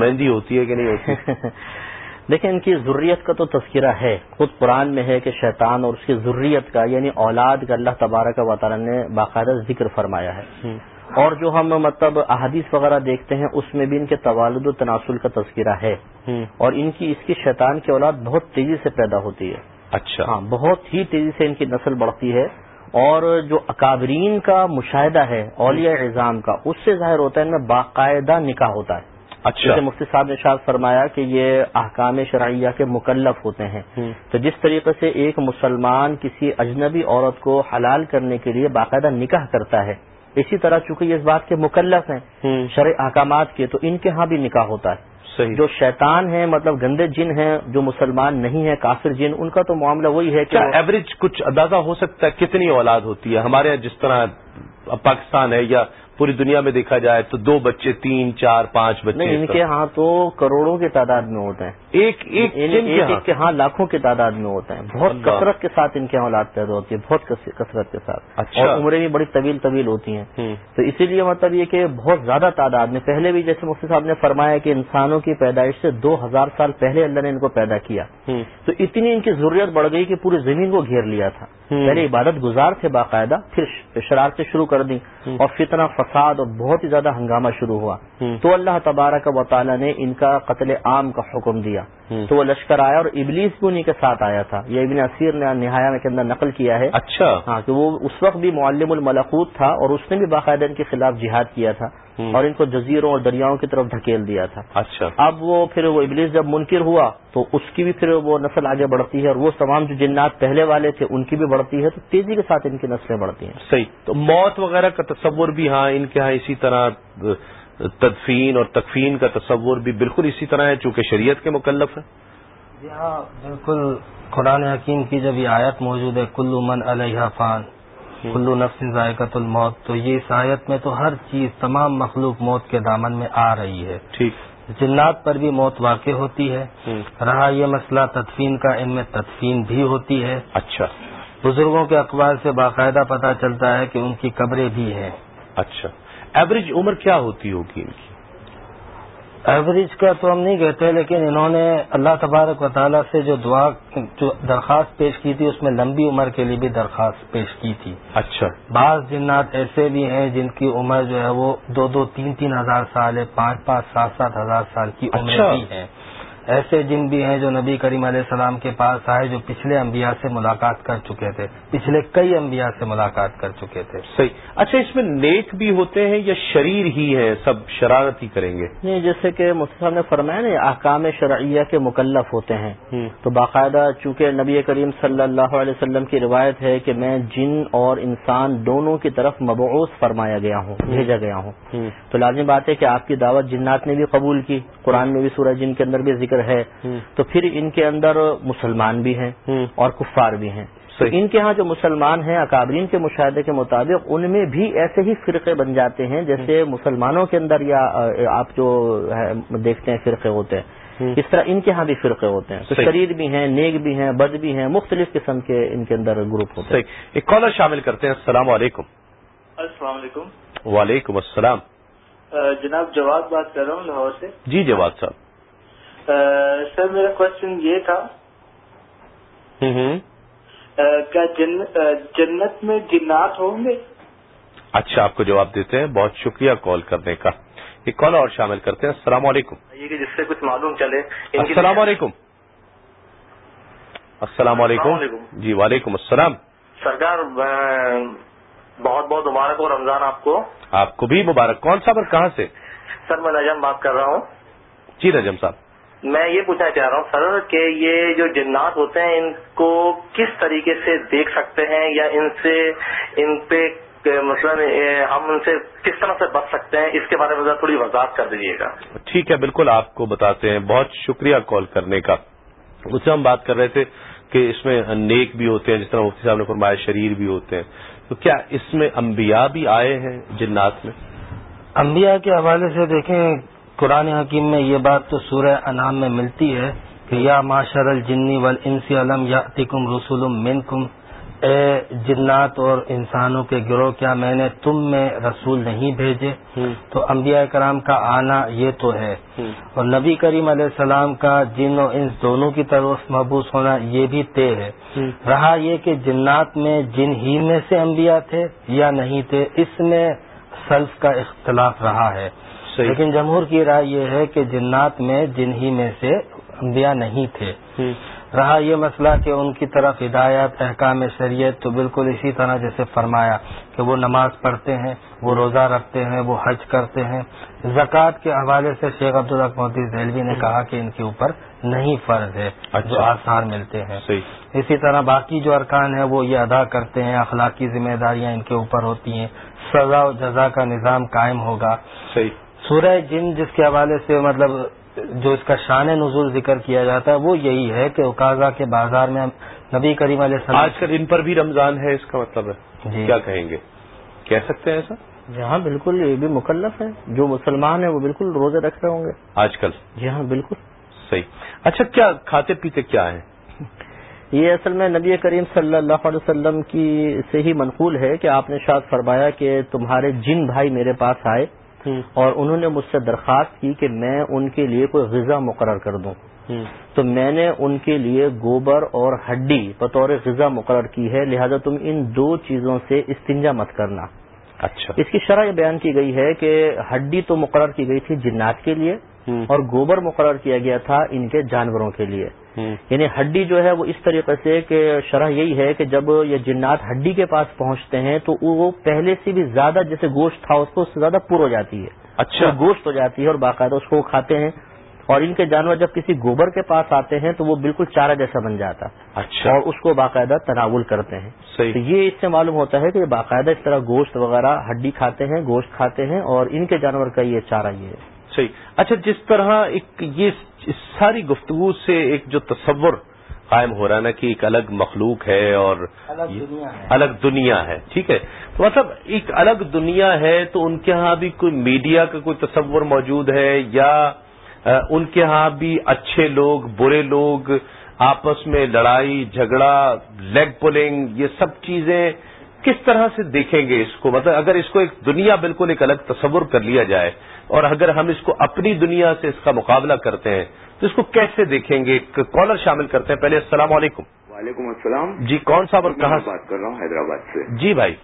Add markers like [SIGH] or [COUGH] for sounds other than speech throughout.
مہندی ہوتی ہے کہ نہیں ہوتی؟ [LAUGHS] دیکھیں ان کی ضروریت کا تو تذکرہ ہے۔ خود قرآن میں ہے کہ شیطان اور اس کی ضروریت کا یعنی اولاد کا اللہ تبارک و تعالیٰ نے باقاعدہ ذکر فرمایا ہے۔ اور جو ہم مطلب احادیث وغیرہ دیکھتے ہیں اس میں بھی ان کے توالد و تناسل کا تذکرہ ہے۔ اور ان کی اس کی شیطان کی اولاد بہت تیزی سے پیدا ہوتی ہے۔ اچھا۔ ہاں بہت ہی تیزی سے ان کی نسل بڑھتی ہے۔ اور جو اکابرین کا مشاہدہ ہے اولیاء اعظام کا اس سے ظاہر ہوتا ہے ان میں باقاعدہ نکاح ہوتا ہے۔ اچھا۔ جیسے مفتی صاحب نے شاید فرمایا کہ یہ احکام شرعیہ کے مکلف ہوتے ہیں۔ تو جس طریقے سے ایک مسلمان کسی اجنبی عورت کو حلال کرنے کے لیے باقاعدہ نکاح کرتا ہے اسی طرح چونکہ یہ اس بات کے مکلف ہیں شرع احکامات کے تو ان کے ہاں بھی نکاح ہوتا ہے۔ صحیح۔ جو شیطان ہیں مطلب گندے جن ہیں جو مسلمان نہیں ہیں کافر جن ان کا تو معاملہ وہی ہے کہ ایوریج کچھ اندازہ ہو سکتا ہے کتنی اولاد ہوتی ہے؟ ہمارے یہاں جس طرح پاکستان ہے یا پوری دنیا میں دیکھا جائے تو دو بچے تین چار پانچ بچے ان کے ہاں تو کروڑوں کی تعداد میں ہوتے ہیں ایک ایک یعنی کے ہاں لاکھوں کی تعداد میں ہوتے ہیں بہت۔ کثرت کے ساتھ ان کے ہاں اولاد پیدا ہوتی ہے بہت کث- کثرت کے ساتھ اچھا۔ اور عمریں بھی بڑی طویل طویل ہوتی ہیں۔ تو اسی لیے مطلب یہ کہ بہت زیادہ تعداد میں پہلے بھی جیسے مفتی صاحب نے فرمایا کہ انسانوں کی پیدائش سے دو ہزار سال پہلے اللہ نے ان کو پیدا کیا۔ تو اتنی ان کی ضرورت بڑھ گئی کہ پوری زمین کو گھیر لیا تھا۔ پہلے عبادت گزار تھے باقاعدہ پھر شرارتیں شروع کر دی ہوں۔ اور فتنہ فساد اور بہت ہی زیادہ ہنگامہ شروع ہوا۔ تو اللہ تبارک و تعالیٰ نے ان کا قتل عام کا حکم دیا۔ تو وہ لشکر آیا اور ابلیس بھی انہیں کے ساتھ آیا تھا یہ ابن اسیر نے نہایا کے اندر نقل کیا ہے اچھا ہاں کہ وہ اس وقت بھی معلم الملکوت تھا اور اس نے بھی باقاعدہ ان کے خلاف جہاد کیا تھا۔ اور ان کو جزیروں اور دریاؤں کی طرف دھکیل دیا تھا۔ اچھا۔ اب وہ پھر وہ ابلیس جب منکر ہوا تو اس کی بھی پھر وہ نسل آگے بڑھتی ہے اور وہ تمام جو جنات پہلے والے تھے ان کی بھی بڑھتی ہے تو تیزی کے ساتھ ان کی نسلیں بڑھتی ہیں۔ صحیح۔ تو موت وغیرہ کا تصور بھی ہاں ان کے ہاں اسی طرح تدفین اور تکفین کا تصور بھی بالکل اسی طرح ہے چونکہ شریعت کے مکلف ہے جی ہاں بالکل قرآن حکیم کی جب یہ آیت موجود ہے کلو من علیہ فان کلو نفس ذائقت الموت۔ تو یہ اس آیت میں تو ہر چیز تمام مخلوق موت کے دامن میں آ رہی ہے۔ ٹھیک۔ جنات پر بھی موت واقع ہوتی ہے۔ رہا یہ مسئلہ تدفین کا ان میں تدفین بھی ہوتی ہے۔ اچھا۔ بزرگوں کے اقوال سے باقاعدہ پتہ چلتا ہے کہ ان کی قبریں بھی ہیں۔ اچھا۔ ایوریج عمر کیا ہوتی ہوگی ان کی؟ ایوریج کا تو ہم نہیں کہتے لیکن انہوں نے اللہ تبارک و تعالیٰ سے جو دعا جو درخواست پیش کی تھی اس میں لمبی عمر کے لیے بھی درخواست پیش کی تھی۔ اچھا۔ بعض جنات ایسے بھی ہیں جن کی عمر جو ہے وہ دو دو تین تین ہزار سال ہے پانچ پانچ سات سات ہزار سال کی عمر اچھا۔ بھی ہیں ایسے جن بھی ہیں جو نبی کریم علیہ السلام کے پاس آئے جو پچھلے انبیاء سے ملاقات کر چکے تھے پچھلے کئی انبیاء سے ملاقات کر چکے تھے۔ صحیح۔ اچھا اس میں نیک بھی ہوتے ہیں یا شریر ہی ہیں سب شرارت ہی کریں گے؟ نہیں جیسے کہ مفتی صاحب نے فرمایا نا احکام شرعیہ کے مکلف ہوتے ہیں۔ تو باقاعدہ چونکہ نبی کریم صلی اللہ علیہ وسلم کی روایت ہے کہ میں جن اور انسان دونوں کی طرف مبعوث فرمایا گیا ہوں بھیجا گیا ہوں۔ تو لازمی بات ہے کہ آپ کی دعوت جنات نے بھی قبول کی قرآن میں بھی سورہ جن کے اندر بھی ذکر ہے تو پھر ان کے اندر مسلمان بھی ہیں اور کفار بھی ہیں۔ تو۔ ان کے ہاں جو مسلمان ہیں اکابرین کے مشاہدے کے مطابق ان میں بھی ایسے ہی فرقے بن جاتے ہیں جیسے مسلمانوں کے اندر یا آپ جو دیکھتے ہیں فرقے ہوتے ہیں۔ اس طرح ان کے ہاں بھی فرقے ہوتے ہیں۔ تو۔ شریر بھی ہیں نیک بھی ہیں بد بھی ہیں مختلف قسم کے ان کے اندر گروپ ہوتے ہیں۔ ایک کالر شامل کرتے ہیں۔ السلام علیکم۔ السلام علیکم۔ وعلیکم السلام۔ جناب جواد بات کر رہا ہوں لاہور سے۔ جی جواد صاحب۔ سر میرا کوشچن یہ تھا کیا جنت میں جنات ہوں گے؟ اچھا آپ کو جواب دیتے ہیں۔ بہت شکریہ کال کرنے کا۔ ایک کال اور شامل کرتے ہیں۔ السلام علیکم۔ یہ جس سے کچھ معلوم چلے۔ السلام علیکم۔ السلام علیکم۔ جی وعلیکم السلام۔ سرکار بہت بہت مبارک ہو رمضان آپ کو۔ آپ کو بھی مبارک۔ کون سا کہاں سے؟ سر میں نجم بات کر رہا ہوں۔ جی رجم صاحب۔ میں یہ پوچھنا چاہ رہا ہوں سر کہ یہ جو جنات ہوتے ہیں ان کو کس طریقے سے دیکھ سکتے ہیں؟ یا ان سے ان پہ مثلاً ہم ان سے کس طرح سے بچ سکتے ہیں؟ اس کے بارے میں تھوڑی وضاحت کر دیجیے گا۔ ٹھیک ہے بالکل آپ کو بتاتے ہیں۔ بہت شکریہ کال کرنے کا۔ اس سے ہم بات کر رہے تھے کہ اس میں نیک بھی ہوتے ہیں جس طرح مفتی صاحب نے فرمایا شریر بھی ہوتے ہیں۔ تو کیا اس میں انبیاء بھی آئے ہیں جنات میں؟ انبیاء کے حوالے سے دیکھیں قرآن حکیم میں یہ بات تو سورہ انعام میں ملتی ہے کہ یا معاشر الجنی والانس علم یا رسول منکم اے جنات اور انسانوں کے گروہ کیا میں نے تم میں رسول نہیں بھیجے؟ تو انبیاء کرام کا آنا یہ تو ہے۔ اور نبی کریم علیہ السلام کا جن و انس دونوں کی طرف محبوس ہونا یہ بھی طے ہے۔ رہا یہ کہ جنات میں جن ہی میں سے انبیاء تھے یا نہیں تھے اس میں سلف کا اختلاف رہا ہے۔ لیکن جمہور کی رائے یہ ہے کہ جنات میں جن ہی میں سے انبیاء نہیں تھے. رہا یہ مسئلہ کہ ان کی طرف ہدایت احکام شریعت تو بالکل اسی طرح جیسے فرمایا کہ وہ نماز پڑھتے ہیں وہ روزہ رکھتے ہیں وہ حج کرتے ہیں. زکوٰۃ کے حوالے سے شیخ عبدالرحمودی ذیلوی نے کہا کہ ان کے اوپر نہیں فرض ہے جو اچھا۔ آثار ملتے ہیں. اسی طرح باقی جو ارکان ہیں وہ یہ ادا کرتے ہیں اخلاقی ذمہ داریاں ان کے اوپر ہوتی ہیں سزا و جزا کا نظام قائم ہوگا. صحیح. سورہ جن جس کے حوالے سے مطلب جو اس کا شان نزول ذکر کیا جاتا ہے وہ یہی ہے کہ اوکازا کے بازار میں نبی کریم علیہ السلام آج کل ان پر بھی رمضان ہے اس کا مطلب ہے۔ جی۔ کیا کہیں گے؟ کہہ سکتے ہیں ایسا؟ جی ہاں بالکل یہ بھی مکلف ہے۔ جو مسلمان ہیں وہ بالکل روزے رکھ رہے ہوں گے۔ آج کل؟ جی ہاں بالکل۔ صحیح۔ اچھا کیا کھاتے پیتے کیا ہیں؟ یہ اصل میں نبی کریم صلی اللہ علیہ وسلم کی سے ہی منقول ہے کہ آپ نے شاید فرمایا کہ تمہارے جن بھائی میرے پاس آئے۔ اور انہوں نے مجھ سے درخواست کی کہ میں ان کے لیے کوئی غذا مقرر کر دوں۔ تو میں نے ان کے لیے گوبر اور ہڈی بطور غذا مقرر کی ہے لہذا تم ان دو چیزوں سے استنجا مت کرنا۔ اچھا۔ اس کی شرح یہ بیان کی گئی ہے کہ ہڈی تو مقرر کی گئی تھی جنات کے لیے اور گوبر مقرر کیا گیا تھا ان کے جانوروں کے لیے۔ یعنی ہڈی جو ہے وہ اس طریقے سے کہ شرح یہی ہے کہ جب یہ جنات ہڈی کے پاس پہنچتے ہیں تو وہ پہلے سے بھی زیادہ جیسے گوشت تھا اس کو اس سے زیادہ پر ہو جاتی ہے۔ اچھا۔ گوشت ہو جاتی ہے اور باقاعدہ اس کو کھاتے ہیں۔ اور ان کے جانور جب کسی گوبر کے پاس آتے ہیں تو وہ بالکل چارہ جیسا بن جاتا۔ اچھا۔ اور اس کو باقاعدہ تناول کرتے ہیں۔ صحیح۔ تو یہ اس سے معلوم ہوتا ہے کہ یہ باقاعدہ اس طرح گوشت وغیرہ ہڈی کھاتے ہیں گوشت کھاتے ہیں اور ان کے جانور کا یہ چارہ یہ ہے۔ صحیح. اچھا جس طرح ایک یہ ساری گفتگو سے ایک جو تصور قائم ہو رہا ہے نا کہ ایک الگ مخلوق ہے اور الگ دنیا ہے۔ الگ دنیا ہے ٹھیک ہے؟ تو مطلب ایک الگ دنیا ہے تو ان کے ہاں بھی کوئی میڈیا کا کوئی تصور موجود ہے یا ان کے ہاں بھی اچھے لوگ برے لوگ آپس میں لڑائی جھگڑا لیگ پولنگ یہ سب چیزیں کس طرح سے دیکھیں گے اس کو؟ مطلب اگر اس کو ایک دنیا بالکل ایک الگ تصور کر لیا جائے اور اگر ہم اس کو اپنی دنیا سے اس کا مقابلہ کرتے ہیں تو اس کو کیسے دیکھیں گے؟ ایک کالر شامل کرتے ہیں۔ پہلے السلام علیکم۔ وعلیکم السلام۔ جی کون صاحب اور کہاں بات کر رہا ہوں حیدرآباد سے۔ جی بھائی۔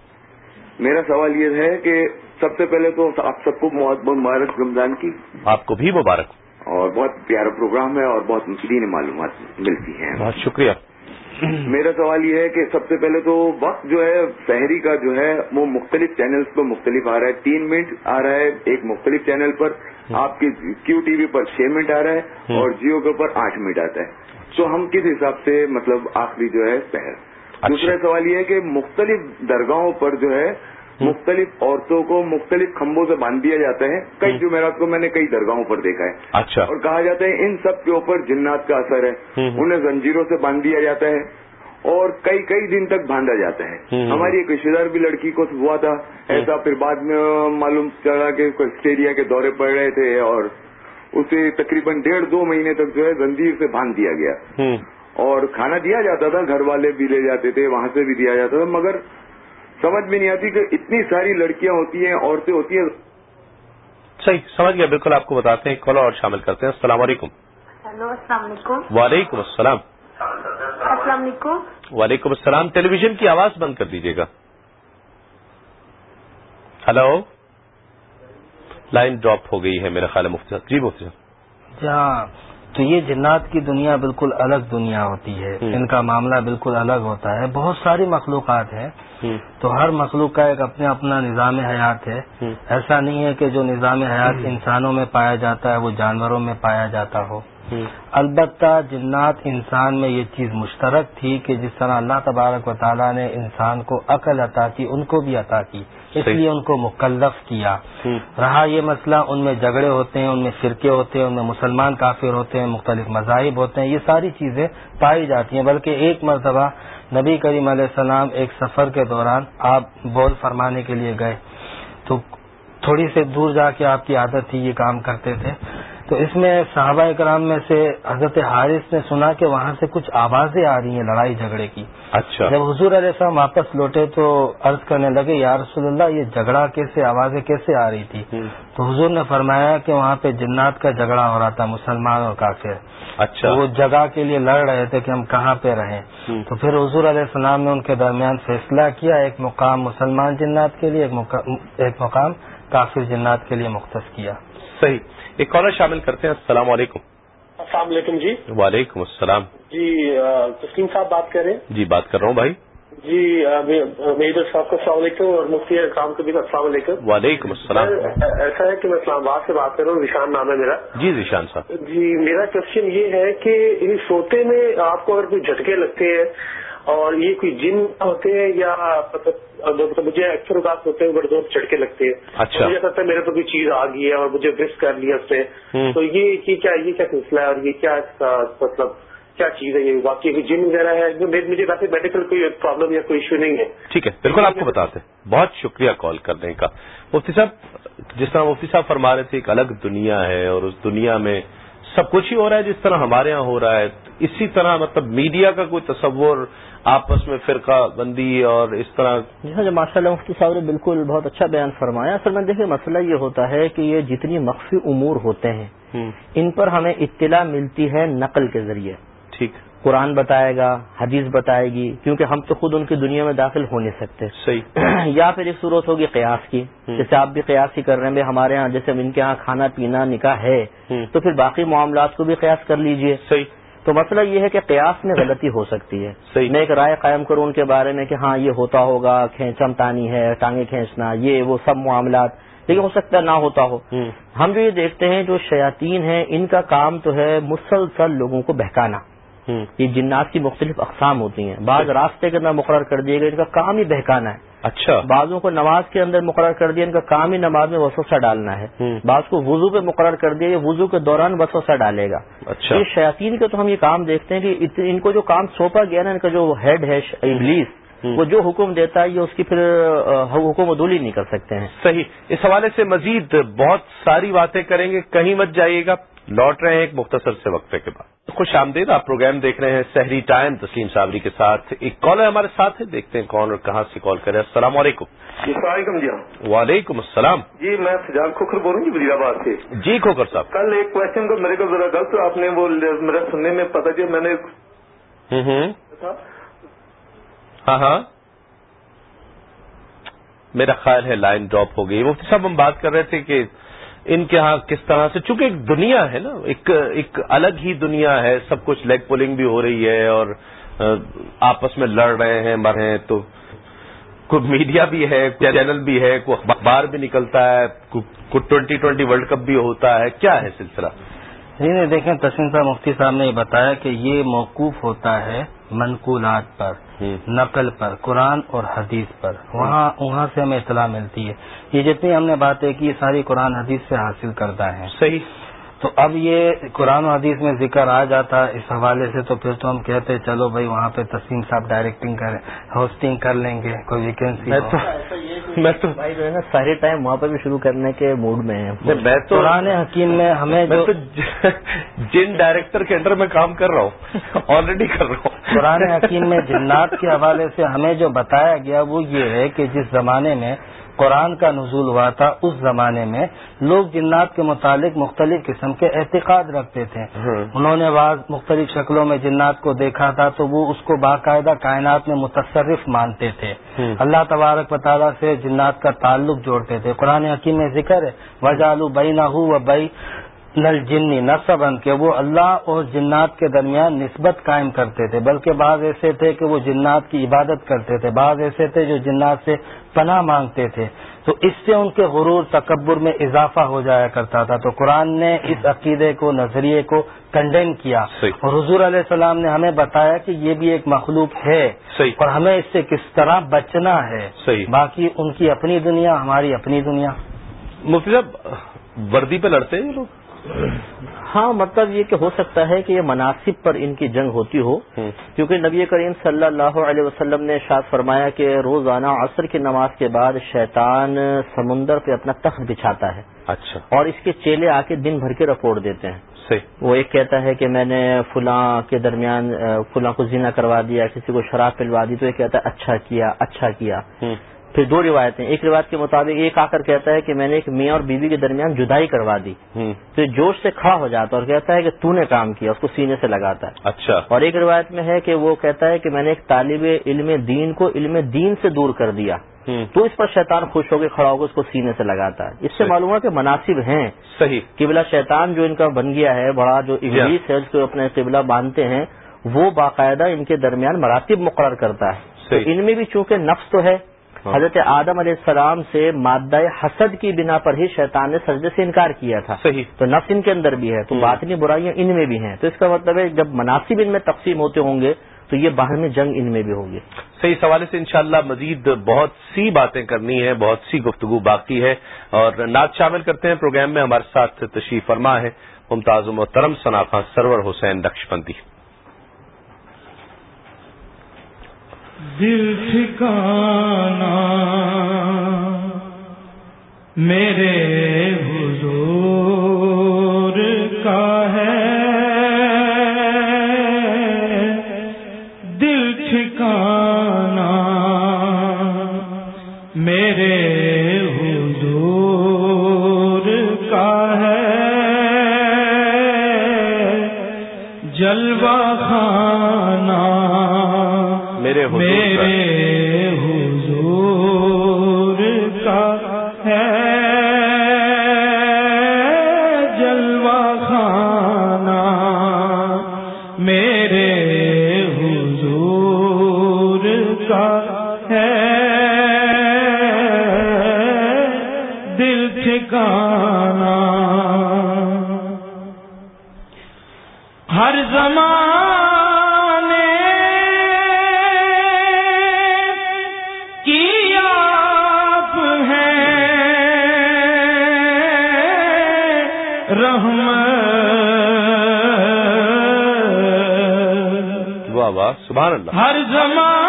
میرا سوال یہ ہے کہ سب سے پہلے تو آپ سب کو بہت بہت مبارک رمضان کی۔ آپ کو بھی مبارک۔ اور بہت پیارا پروگرام ہے اور بہت دینی معلومات ملتی ہیں۔ بہت شکریہ۔ [COUGHS] میرا سوال یہ ہے کہ سب سے پہلے تو وقت جو ہے شہری کا جو ہے وہ مختلف چینلز پر مختلف آ رہا ہے۔ تین منٹ آ رہا ہے ایک مختلف چینل پر آپ کی کیو ٹی وی پر چھ منٹ آ رہا ہے اور جیو کے اوپر آٹھ منٹ آتا ہے۔ تو ہم کس حساب سے مطلب آخری جو ہے پہر دوسرا سوال یہ ہے کہ مختلف درگاہوں پر جو ہے مختلف عورتوں کو مختلف کھمبوں سے باندھ دیا جاتا ہے۔ کئی جمعرات کو میں نے کئی درگاہوں پر دیکھا ہے۔ اچھا۔ اور کہا جاتا ہے ان سب کے اوپر جنات کا اثر ہے۔ انہیں زنجیروں سے باندھ دیا جاتا ہے اور کئی کئی دن تک باندھا جاتا ہے۔ ہماری ایک رشتے دار بھی لڑکی کو ہوا تھا۔ ایسا پھر بعد میں معلوم چلا کہ آسٹریلیا کے دورے پڑ رہے تھے اور اسے تقریباً ڈیڑھ دو مہینے تک جو ہے زنجیر سے باندھ دیا گیا۔ اور کھانا دیا جاتا تھا گھر والے بھی لے جاتے تھے وہاں سے بھی دیا جاتا تھا مگر سمجھ میں نہیں آتی کہ اتنی ساری لڑکیاں ہوتی ہیں عورتیں ہوتی ہیں۔ صحیح سمجھ گیا بالکل آپ کو بتاتے ہیں کالر اور شامل کرتے ہیں۔ السلام علیکم۔ ہلو السلام علیکم۔ وعلیکم السلام۔ السلام علیکم۔ وعلیکم السلام ٹیلی ویژن کی آواز بند کر دیجیے گا۔ ہلو۔ لائن ڈراپ ہو گئی ہے میرا خیال ہے مفتی صاحب۔ جی مفتی صاحب۔ جہاں تو یہ جنات کی دنیا بالکل الگ دنیا ہوتی ہے ان کا معاملہ بالکل الگ ہوتا ہے۔ بہت ساری مخلوقات ہیں۔ تو ہر مخلوق کا ایک اپنے اپنا نظام حیات ہے۔ ایسا نہیں ہے کہ جو نظام حیات انسانوں میں پایا جاتا ہے وہ جانوروں میں پایا جاتا ہو۔ البتہ جنات انسان میں یہ چیز مشترک تھی کہ جس طرح اللہ تبارک و تعالیٰ نے انسان کو عقل عطا کی ان کو بھی عطا کی۔ اس لیے ان کو مکلف کیا۔ رہا یہ مسئلہ ان میں جھگڑے ہوتے ہیں ان میں فرقے ہوتے ہیں ان میں مسلمان کافر ہوتے ہیں مختلف مذاہب ہوتے ہیں یہ ساری چیزیں پائی جاتی ہیں۔ بلکہ ایک مرتبہ نبی کریم علیہ السلام ایک سفر کے دوران آپ بول فرمانے کے لیے گئے۔ تو تھوڑی سے دور جا کے آپ کی عادت تھی یہ کام کرتے تھے۔ تو اس میں صحابہ کرام میں سے حضرت حارث نے سنا کہ وہاں سے کچھ آوازیں آ رہی ہیں لڑائی جھگڑے کی۔ اچھا۔ جب حضور علیہ السلام واپس لوٹے تو عرض کرنے لگے یا رسول اللہ یہ جھگڑا کیسے آوازیں کیسے آ رہی تھی؟ تو حضور نے فرمایا کہ وہاں پہ جنات کا جھگڑا ہو رہا تھا مسلمان اور کافر۔ اچھا۔ وہ جگہ کے لیے لڑ رہے تھے کہ ہم کہاں پہ رہیں۔ تو پھر حضور علیہ السلام نے ان کے درمیان فیصلہ کیا ایک مقام مسلمان جنات کے لیے ایک مقام کافر جنات کے لیے مختص کیا۔ صحیح۔ ایک کالر شامل کرتے ہیں۔ السلام علیکم۔ السلام علیکم جی۔ وعلیکم السلام۔ جی تسلیم صاحب بات کر رہے ہیں۔ جی بات کر رہا ہوں بھائی۔ جی میجر صاحب کو السلام علیکم اور مفتی اکرام کو بھی السلام علیکم۔ وعلیکم السلام۔ ایسا ہے کہ میں اسلام آباد سے بات کر رہا ہوں ذیشان نام ہے میرا۔ جی ذیشان صاحب۔ جی میرا کوشچن یہ ہے کہ ان سوتے میں آپ کو اگر کوئی جھٹکے لگتے ہیں اور یہ کوئی جن ہوتے ہیں یا مطلب مجھے اکثر اوقات ہوتے ہیں بڑے دوست چڑکے لگتے ہیں۔ اچھا۔ مجھے لگتا ہے میرے تو کوئی چیز آ گئی ہے اور مجھے برس کر لیا اس نے تو یہ کیا یہ کیا سلسلہ ہے اور یہ کیا اس کا مطلب کیا چیز ہے؟ یہ واقعی جم وغیرہ ہے؟ مجھے ویسے میڈیکل کوئی پرابلم یا کوئی ایشو نہیں ہے۔ ٹھیک ہے بالکل آپ کو بتاتے بہت شکریہ کال کرنے کا۔ مفتی صاحب جس طرح مفتی صاحب فرما رہے تھے ایک الگ دنیا ہے اور اس دنیا میں سب کچھ ہی ہو رہا ہے جس طرح ہمارے ہاں ہو رہا ہے اسی طرح مطلب میڈیا کا کوئی تصور آپس میں فرقہ بندی اور اس طرح جی ہاں ماشاء اللہ مفتی صاحب نے بالکل بہت اچھا بیان فرمایا۔ اصل میں دیکھیں مسئلہ یہ ہوتا ہے کہ یہ جتنی مخفی امور ہوتے ہیں ان پر ہمیں اطلاع ملتی ہے نقل کے ذریعے۔ ٹھیک۔ قرآن بتائے گا حدیث بتائے گی کیونکہ ہم تو خود ان کی دنیا میں داخل ہو نہیں سکتے۔ صحیح۔ [CLEARS THROAT] یا پھر ایک صورت ہوگی قیاس کی۔ جیسے آپ بھی قیاس ہی کر رہے ہیں ہمارے ہاں جیسے ان کے ہاں کھانا پینا نکاح ہے تو پھر باقی معاملات کو بھی قیاس کر لیجیے۔ صحیح۔ تو مسئلہ یہ ہے کہ قیاس میں غلطی ہو سکتی ہے۔ صحیح۔ میں ایک رائے قائم کروں ان کے بارے میں کہ ہاں یہ ہوتا ہوگا کھینچم تانی ہے ٹانگیں کھینچنا یہ وہ سب معاملات۔ لیکن ہو سکتا ہے نہ ہوتا ہو۔ ہم جو یہ دیکھتے ہیں جو شیاطین ہیں ان کا کام تو ہے مسلسل لوگوں کو بہکانا۔ یہ جنات کی مختلف اقسام ہوتی ہیں۔ بعض راستے کے اندر مقرر کر دیے گئے ان کا کام ہی بہکانا ہے۔ اچھا۔ بعضوں کو نماز کے اندر مقرر کر دیا ان کا کام ہی نماز میں وسوسہ ڈالنا ہے۔ بعض کو وضو پہ مقرر کر دیا یہ وضو کے دوران وسوسہ ڈالے گا۔ اچھا۔ یہ شیاطین کا تو ہم یہ کام دیکھتے ہیں کہ ان کو جو کام سونپا گیا نا ان کا جو ہیڈ ہے ابلیس وہ جو حکم دیتا ہے یہ اس کی پھر حکم ودولی نہیں کر سکتے ہیں۔ صحیح۔ اس حوالے سے مزید بہت ساری باتیں کریں گے۔ کہیں مت جائیے گا۔ لوٹ رہے ہیں ایک مختصر سے وقفے کے بعد۔ خوش آمدید آپ پروگرام دیکھ رہے ہیں سحری ٹائم۔ تسلیم صابری کے ساتھ ایک کالر ہمارے ساتھ ہے دیکھتے ہیں کون اور کہاں سے کال کرے السلام علیکم۔ السلام علیکم جی۔ وعلیکم السلام۔ جی میں سجاد کھوکھر بول رہا ہوں جی وزیر آباد سے۔ جی کھوکھر صاحب۔ کل ایک کوشچن کو میرے کو ذرا غلط آپ نے وہ میرا سننے میں پتا چلا میں نے ہاں۔ ہاں میرا خیال ہے لائن ڈراپ ہو گئی۔ مفتی صاحب، ہم بات کر رہے تھے کہ ان کے ہاں کس طرح سے، چونکہ ایک دنیا ہے نا، ایک ایک الگ ہی دنیا ہے، سب کچھ لیگ پولنگ بھی ہو رہی ہے اور آپس میں لڑ رہے ہیں، مر رہے ہیں، تو کوئی میڈیا بھی ہے چینل بھی ہے، کوئی اخبار بھی نکلتا ہے، کوئی ٹوینٹی ٹوینٹی ورلڈ کپ بھی ہوتا ہے۔ کیا ہے سلسلہ؟ جی نہیں دیکھیں تسلیم صاحب مفتی صاحب نے یہ بتایا کہ یہ موقوف ہوتا ہے منقولات پر نقل پر قرآن اور حدیث پر۔ وہاں وہاں سے ہمیں اطلاع ملتی ہے۔ یہ جتنی ہم نے باتیں کی ساری قرآن حدیث سے حاصل کرتا ہے صحیح۔ تو اب یہ قرآن و حدیث میں ذکر آ جاتا اس حوالے سے تو پھر تو ہم کہتے چلو بھائی وہاں پہ تسلیم صاحب ڈائریکٹنگ کریں ہوسٹنگ کر لیں گے کوئی ویکینسی میں تو بھائی جو ہے نا سارے ٹائم وہاں پہ بھی شروع کرنے کے موڈ میں ہیں۔ قرآن حکیم میں ہمیں جن ڈائریکٹر کے انڈر میں کام کر رہا ہوں آلریڈی کر رہا ہوں۔ قرآن حکیم میں جنات کے حوالے سے ہمیں جو بتایا گیا وہ یہ ہے کہ جس زمانے میں قرآن کا نزول ہوا تھا اس زمانے میں لوگ جنات کے متعلق مختلف قسم کے اعتقاد رکھتے تھے۔ انہوں نے بعض مختلف شکلوں میں جنات کو دیکھا تھا تو وہ اس کو باقاعدہ کائنات میں متصرف مانتے تھے۔ اللہ تبارک و تعالیٰ سے جنات کا تعلق جوڑتے تھے۔ قرآن حکیم میں ذکر ہے وجالو بئی نہ ہو و بئی نل جنی نصبن کہ وہ اللہ اور جنات کے درمیان نسبت قائم کرتے تھے بلکہ بعض ایسے تھے کہ وہ جنات کی عبادت کرتے تھے بعض ایسے تھے جو جنات سے پناہ مانگتے تھے۔ تو اس سے ان کے غرور تکبر میں اضافہ ہو جایا کرتا تھا۔ تو قرآن نے اس عقیدے کو نظریے کو کنڈیم کیا۔ اور حضور علیہ السلام نے ہمیں بتایا کہ یہ بھی ایک مخلوق ہے اور ہمیں اس سے کس طرح بچنا ہے۔ باقی ان کی اپنی دنیا ہماری اپنی دنیا۔ مفتی صاحب وردی پہ لڑتے ہیں لوگ؟ ہاں مطلب یہ کہ ہو سکتا ہے کہ یہ مناسب پر ان کی جنگ ہوتی ہو۔ کیونکہ نبی کریم صلی اللہ علیہ وسلم نے شاد فرمایا کہ روزانہ عصر کی نماز کے بعد شیطان سمندر پہ اپنا تخت بچھاتا ہے۔ اچھا۔ اور اس کے چیلے آ کے دن بھر کے رپورٹ دیتے ہیں۔ صحیح۔ وہ ایک کہتا ہے کہ میں نے فلاں کے درمیان فلاں کو زنا کروا دیا کسی کو شراب پلوا دی تو یہ کہتا ہے اچھا کیا اچھا کیا۔ پھر دو روایتیں ایک روایت کے مطابق ایک آ کر کہتا ہے کہ میں نے ایک میاں اور بیوی کے درمیان جدائی کروا دی۔ تو جوش سے کھڑا ہو جاتا ہے اور کہتا ہے کہ تو نے کام کیا اس کو سینے سے لگاتا ہے۔ اچھا۔ اور ایک روایت میں ہے کہ وہ کہتا ہے کہ میں نے ایک طالب علم دین کو علم دین سے دور کر دیا۔ تو اس پر شیطان خوش ہو کے کھڑا ہو کے اس کو سینے سے لگاتا ہے۔ اس سے معلوم ہے کہ مناسب ہیں۔ صحیح۔ قبلہ شیطان جو ان کا بن گیا ہے بڑا جو انگلش ہے اس کو اپنے قبلہ باندھتے ہیں وہ باقاعدہ ان کے درمیان مراتب مقرر کرتا ہے۔ تو ان میں بھی چونکہ نفس تو ہے۔ حضرت آدم علیہ السلام سے مادہ حسد کی بنا پر ہی شیطان نے سجدے سے انکار کیا تھا۔ صحیح۔ تو نفس ان کے اندر بھی ہے تو باطنی برائیاں ان میں بھی ہیں۔ تو اس کا مطلب ہے جب مناسب ان میں تقسیم ہوتے ہوں گے تو یہ باہر جنگ ان میں بھی ہوگی۔ صحیح سوالے سے انشاءاللہ مزید بہت سی باتیں کرنی ہے بہت سی گفتگو باقی ہے۔ اور نعت شامل کرتے ہیں پروگرام میں ہمارے ساتھ تشریف فرما ہے ممتاز محترم صنافہ سرور حسین نقش بندی دل ٹھکانا میرے حضور کا ٹھکانا۔ ہر زمانے کی آپ ہیں۔ رحمت۔ واہ واہ سبحان اللہ۔ ہر زمانے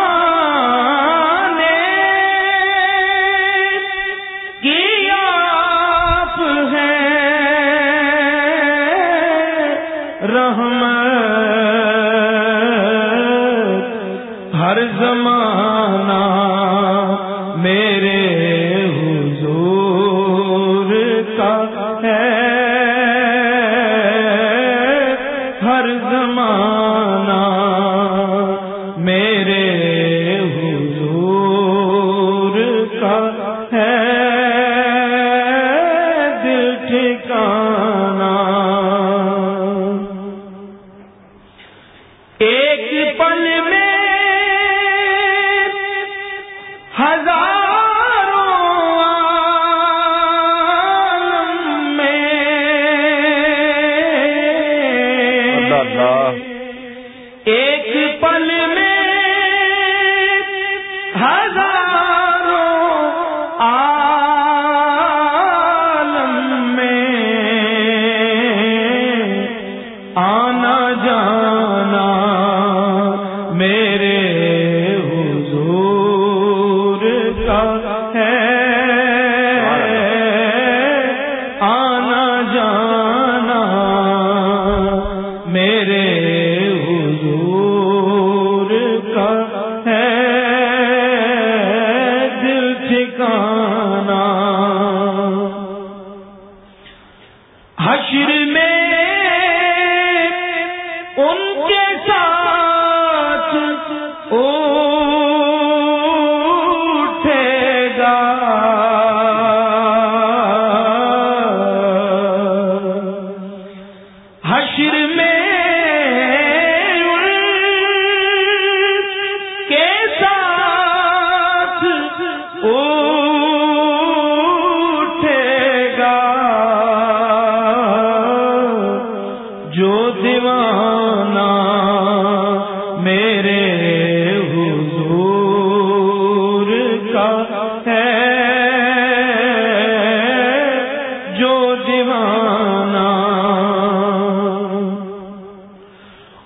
ایک پل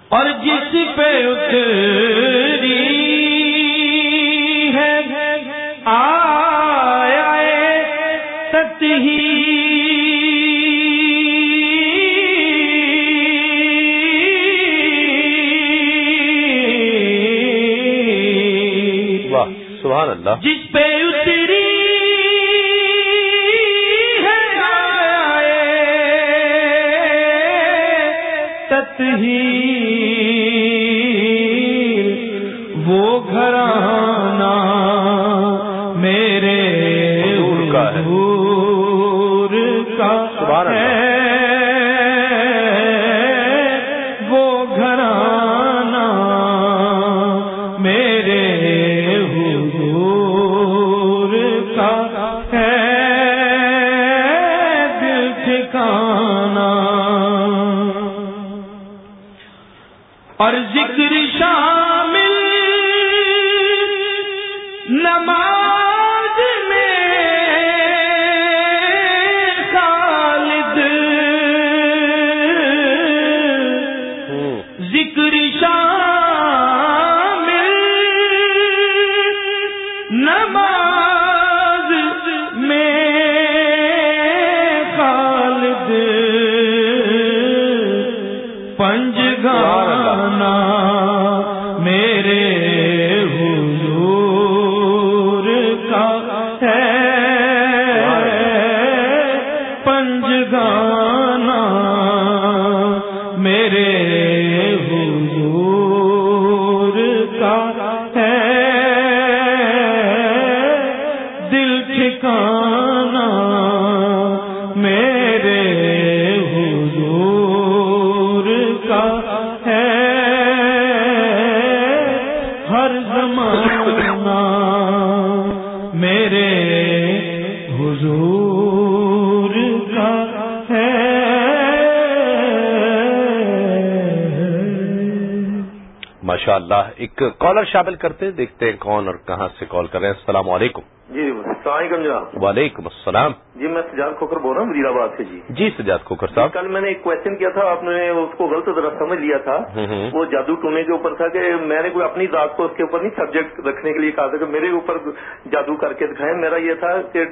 اور جس پہ اتری ہے آیا تت ہی سبحان اللہ۔ جس پہ ہی ماشاء اللہ ایک کالر شامل کرتے ہیں دیکھتے ہیں کون اور کہاں سے کال کر رہے ہیں۔ السلام علیکم۔ جی السلام علیکم جناب۔ وعلیکم السلام۔ جی میں سجاد کھوکر بول رہا ہوں وزیر آباد سے جی۔ جی سجاد کوکر صاحب۔ کل میں نے ایک کوشچن کیا تھا آپ نے اس کو غلط ذرا سمجھ لیا تھا۔ وہ جادو ٹونے کے اوپر تھا کہ میں نے کوئی اپنی ذات کو اس کے اوپر نہیں سبجیکٹ رکھنے کے لیے کہا تھا کہ میرے اوپر جادو کر کے دکھائیں۔ میرا یہ تھا کہ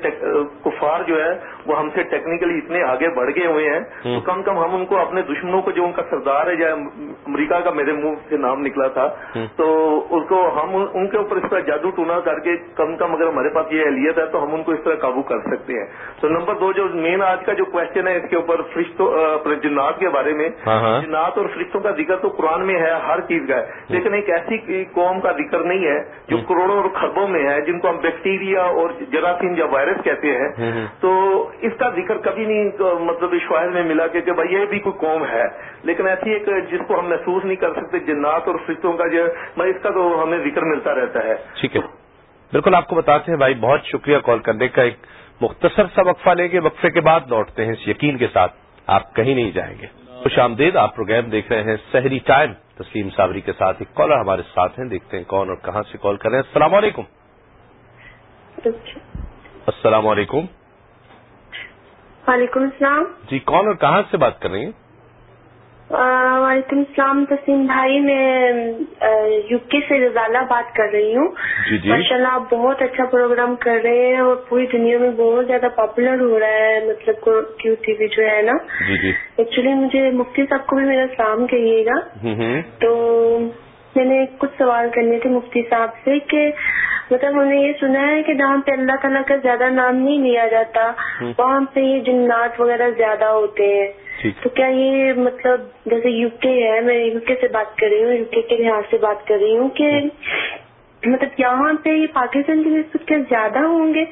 کفار جو ہے وہ ہم سے ٹیکنیکلی اتنے آگے بڑھ گئے ہوئے ہیں۔ تو کم کم ہم ان کو اپنے دشمنوں کو جو ان کا سردار ہے یا امریکہ کا میرے منہ سے نام نکلا تھا تو اس کو ہم ان کے اوپر اس طرح جادو ٹونا کر کے کم کم اگر ہمارے پاس یہ اہلیت ہے تو ہم ان کو اس طرح قابو کر سکتے ہیں۔ تو نمبر دو جو مین آج کا جو کوشچن ہے اس کے اوپر فرشتوں جنات کے بارے میں۔ ہاں ہاں۔ جنات اور فرشتوں کا ذکر تو قرآن میں ہے ہر چیز کا ہے۔ لیکن ایک ایسی قوم کا ذکر نہیں ہے جو کروڑوں اور خربوں میں ہے جن کو ہم بیکٹیریا اور جراثیم یا وائرس کہتے ہیں۔ تو اس کا ذکر کبھی نہیں مطلب شاعر میں ملا کہ بھائی یہ بھی کوئی قوم ہے۔ لیکن ایسی ایک جس کو ہم محسوس نہیں کر سکتے جنات اور فرشتوں کا جو میں اس کا تو ہمیں ذکر ملتا رہتا ہے۔ ٹھیک ہے۔ بالکل آپ کو بتاتے ہیں بھائی بہت شکریہ کال کرنے کا ایک مختصر سا وقفہ لیں گے وقفے کے بعد لوٹتے ہیں اس یقین کے ساتھ۔ آپ کہیں نہیں جائیں گے۔ خوش آمدید آپ پروگرام دیکھ رہے ہیں سحری ٹائم۔ تسلیم صابری کے ساتھ ایک کالر ہمارے ساتھ ہیں۔ دیکھتے ہیں کون اور کہاں سے کال کر رہے ہیں۔ السلام علیکم۔ السلام علیکم۔ وعلیکم السلام۔ جی کون اور کہاں سے بات کر رہی ہیں؟ وعلیکم السلام تسیم بھائی میں یو کے سے رضالہ بات کر رہی ہوں۔ جی جی۔ ماشاء اللہ آپ بہت اچھا پروگرام کر رہے ہیں اور پوری دنیا میں بہت زیادہ پاپولر ہو رہا ہے مطلب کیو ٹی وی جو ہے نا۔ جی جی۔ ایکچولی مجھے مفتی صاحب کو بھی میرا سلام کہیے گا۔ تو میں نے کچھ سوال کرنے تھے مفتی صاحب سے کہ مطلب ہم نے یہ سنا ہے کہ جہاں پہ اللہ تعالیٰ کا زیادہ نام نہیں لیا جاتا وہاں پہ یہ جنات وغیرہ زیادہ ہوتے ہیں۔ تو کیا یہ مطلب جیسے یو کے ہے میں یو کے سے بات کر رہی ہوں یو کے کے لحاظ سے بات کر رہی ہوں کہ مطلب یہاں پہ یہ پاکستان کی نسبت کیا زیادہ ہوں گے۔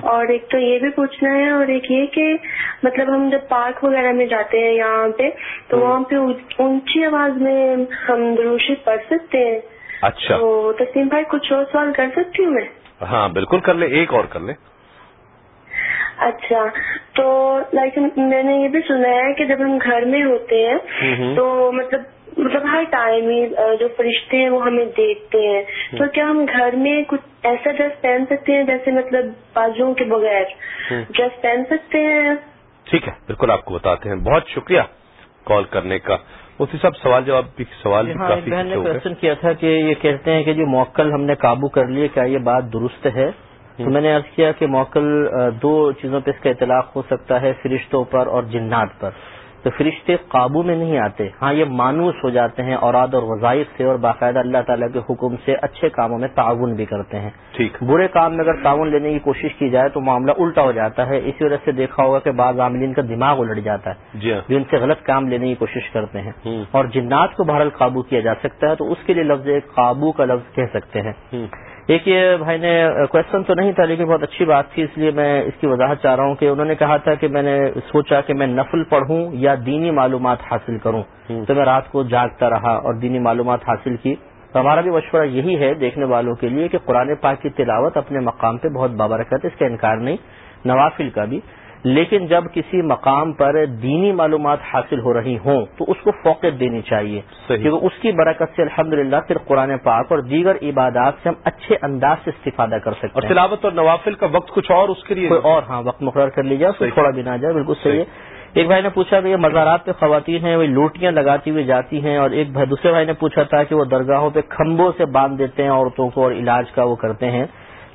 اور ایک تو یہ بھی پوچھنا ہے اور ایک یہ کہ مطلب ہم جب پارک وغیرہ میں جاتے ہیں یہاں پہ تو وہاں پہ اونچی آواز میں ہم دروشی پڑھ سکتے ہیں۔ اچھا۔ تو تسلیم بھائی کچھ اور سوال کر سکتی ہوں میں؟ ہاں بالکل کر لیں ایک اور کر لیں۔ اچھا تو لائک میں نے یہ بھی سنا ہے کہ جب ہم گھر میں ہوتے ہیں تو مطلب مطلب ہر ٹائم ہی جو فرشتے ہیں وہ ہمیں دیکھتے ہیں۔ تو کیا ہم گھر میں کچھ ایسا ڈریس پہن سکتے ہیں جیسے مطلب بازوؤں کے بغیر؟ ڈریس پہن سکتے ہیں؟ ٹھیک ہے بالکل آپ کو بتاتے ہیں۔ بہت شکریہ کال کرنے کا۔ مفتی صاحب سوال جواب بھی سوال بھی ہاں بہن نے۔ کوشچن کیا تھا کہ یہ کہتے ہیں کہ جو موکل ہم نے قابو کر لیے کیا یہ بات درست ہے؟ تو میں نے عرض کیا کہ موکل دو چیزوں پہ اس کا اطلاق ہو سکتا ہے فرشتوں پر اور جنات پر۔ تو فرشتے قابو میں نہیں آتے ہاں یہ مانوس ہو جاتے ہیں اوراد اور وظائف سے اور باقاعدہ اللہ تعالیٰ کے حکم سے اچھے کاموں میں تعاون بھی کرتے ہیں۔ برے کام میں اگر تعاون لینے کی کوشش کی جائے تو معاملہ الٹا ہو جاتا ہے۔ اسی وجہ سے دیکھا ہوگا کہ بعض عاملین کا دماغ الٹ جاتا ہے جی ہاں۔ بھی ان سے غلط کام لینے کی کوشش کرتے ہیں۔ اور جنات کو بہرحال قابو کیا جا سکتا ہے تو اس کے لیے لفظ قابو کا لفظ کہہ سکتے ہیں۔ ایک یہ بھائی نے کوشچن تو نہیں تھا لیکن بہت اچھی بات تھی اس لیے میں اس کی وضاحت چاہ رہا ہوں کہ انہوں نے کہا تھا کہ میں نے سوچا کہ میں نفل پڑھوں یا دینی معلومات حاصل کروں۔ تو میں رات کو جاگتا رہا اور دینی معلومات حاصل کی۔ تو ہمارا بھی مشورہ یہی ہے دیکھنے والوں کے لیے کہ قرآن پاک کی تلاوت اپنے مقام پہ بہت بابرکت ہے اس کا انکار نہیں نوافل کا بھی۔ لیکن جب کسی مقام پر دینی معلومات حاصل ہو رہی ہوں تو اس کو فوقیت دینی چاہیے۔ کیونکہ اس کی برکت سے الحمدللہ پھر قرآن پاک اور دیگر عبادات سے ہم اچھے انداز سے استفادہ کر اور سکتے ہیں۔ تلاوت اور نوافل کا وقت کچھ اور اس کے لیے۔ کوئی اور ہاں وقت مقرر کر لیا صحیح۔ تھوڑا بھی نہ جائے بالکل صحیح ہے۔ ایک بھائی نے پوچھا کہ یہ مزارات پہ خواتین ہیں وہ لوٹیاں لگاتی ہوئی جاتی ہیں اور ایک بھائی دوسرے بھائی نے پوچھا تھا کہ وہ درگاہوں پہ کھمبوں سے باندھ دیتے ہیں عورتوں کو اور علاج کا وہ کرتے ہیں۔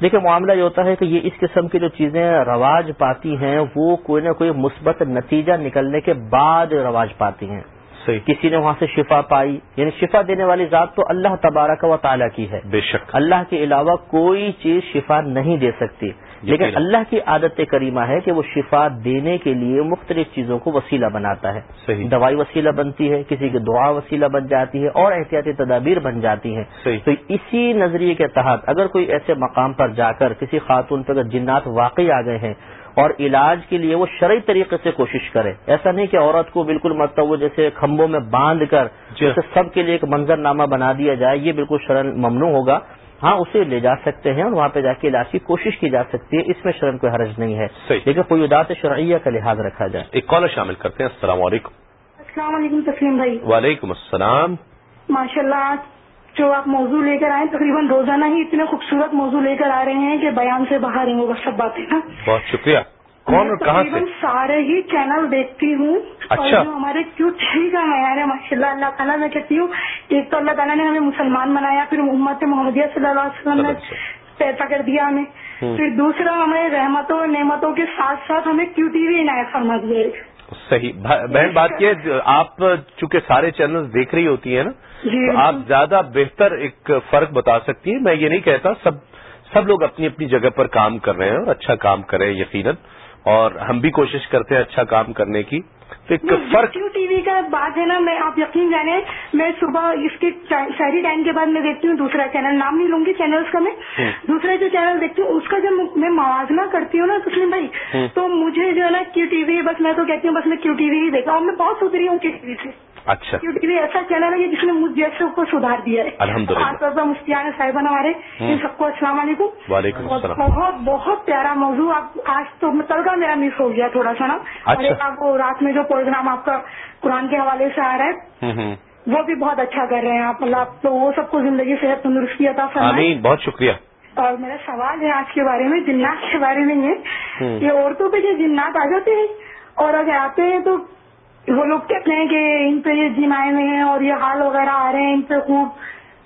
دیکھیں معاملہ یہ ہوتا ہے کہ یہ اس قسم کی جو چیزیں رواج پاتی ہیں وہ کوئی نہ کوئی مثبت نتیجہ نکلنے کے بعد رواج پاتی ہیں۔ صحیح۔ کسی نے وہاں سے شفا پائی یعنی شفا دینے والی ذات تو اللہ تبارک و تعالیٰ کی ہے۔ بے شک۔ اللہ کے علاوہ کوئی چیز شفا نہیں دے سکتی۔ لیکن یقیناً۔ اللہ کی عادت کریمہ ہے کہ وہ شفا دینے کے لیے مختلف چیزوں کو وسیلہ بناتا ہے۔ صحیح۔ دوائی وسیلہ بنتی ہے کسی کی دعا وسیلہ بن جاتی ہے اور احتیاطی تدابیر بن جاتی ہیں۔ صحیح۔ تو اسی نظریے کے تحت اگر کوئی ایسے مقام پر جا کر کسی خاتون پہ اگر جنات واقعی آ گئے ہیں اور علاج کے لیے وہ شرعی طریقے سے کوشش کرے ایسا نہیں کہ عورت کو بالکل مطلب وہ جیسے کھمبوں میں باندھ کر جی۔ جیسے سب کے لیے ایک منظر نامہ بنا دیا جائے یہ بالکل شرن ممنوع ہوگا۔ ہاں اسے لے جا سکتے ہیں اور وہاں پہ جا کے علاج کی کوشش کی جا سکتی ہے اس میں شرن کوئی حرج نہیں ہے۔ لیکن قیودات شرعیہ کا لحاظ رکھا جائے۔ ایک کالر شامل کرتے ہیں۔ السلام علیکم۔ السلام علیکم تسلیم بھائی۔ وعلیکم السلام۔ ماشاء اللہ جو آپ موضوع لے کر آئے تقریباً روزانہ ہی اتنے خوبصورت موضوع لے کر آ رہے ہیں کہ بیان سے باہر ہیں وہ سب باتیں نا بہت شکریہ۔ کون اور کہاں سے؟ سارے ہی چینل دیکھتی ہوں اچھا۔ ہمارے کیوں ٹھیک ہے ماشاء اللہ اللہ تعالیٰ میں کہتی ہوں ایک تو اللہ تعالیٰ نے ہمیں مسلمان بنایا پھر امت محمدیہ صلی اللہ علیہ وسلم نے پیسہ کر دیا ہمیں۔ پھر دوسرا ہمیں رحمتوں اور نعمتوں کے ساتھ ساتھ ہمیں کیو ٹی وی عنایت فرما دیا ہے صحیح۔ بہن بات یہ آپ چونکہ سارے چینل دیکھ رہی ہوتی ہیں نا جی تو آپ زیادہ بہتر ایک فرق بتا سکتی ہیں۔ میں یہ نہیں کہتا سب سب لوگ اپنی اپنی جگہ پر کام کر رہے ہیں اور اچھا کام کریں یقیناً۔ اور ہم بھی کوشش کرتے ہیں اچھا کام کرنے کی کیو ٹی وی کا بات ہے نا میں آپ یقین جانے میں صبح اس کے شہری ٹائم کے بعد میں دیکھتی ہوں دوسرا چینل نام نہیں لوں گی چینلز کا میں۔ دوسرا جو چینل دیکھتی ہوں اس کا جب میں موازنہ کرتی ہوں نا تسلیم بھائی۔ تو مجھے جو ہے نا کیو ٹی وی بس میں تو کہتی ہوں بس میں کیو ٹی وی ہی دیکھا اور میں بہت سدھری ہوں کیو ٹی وی سے اچھا۔ کیو ٹی وی ایسا چینل ہے جس نے مجھ جیسے کو سدھار دیا ہے۔ الحمدللہ۔ خاص طور پر مفتیان صاحبان ہمارے۔ ان سب کو السلام علیکم۔ وعلیکم السلام۔ بہت بہت پیارا موضوع۔ آپ آج تو کل کا میرا مس ہو گیا تھوڑا سا نا۔ اچھا۔ آپ رات میں جو پروگرام آپ کا قرآن کے حوالے سے آ رہا ہے وہ بھی بہت اچھا کر رہے ہیں آپ۔ اللہ تو وہ سب کو زندگی صحت تندرستی عطا فرمائے۔ بہت شکریہ۔ اور میرا سوال ہے آج کے بارے میں جنات کے بارے میں یہ۔ کہ عورتوں پہ جو جنات آ جاتے ہیں؟ اور اگر آتے ہیں تو وہ لوگ کہتے ہیں کہ ان پہ یہ جن آئے ہوئے ہیں اور یہ حال وغیرہ آ رہے ہیں ان پہ خوب۔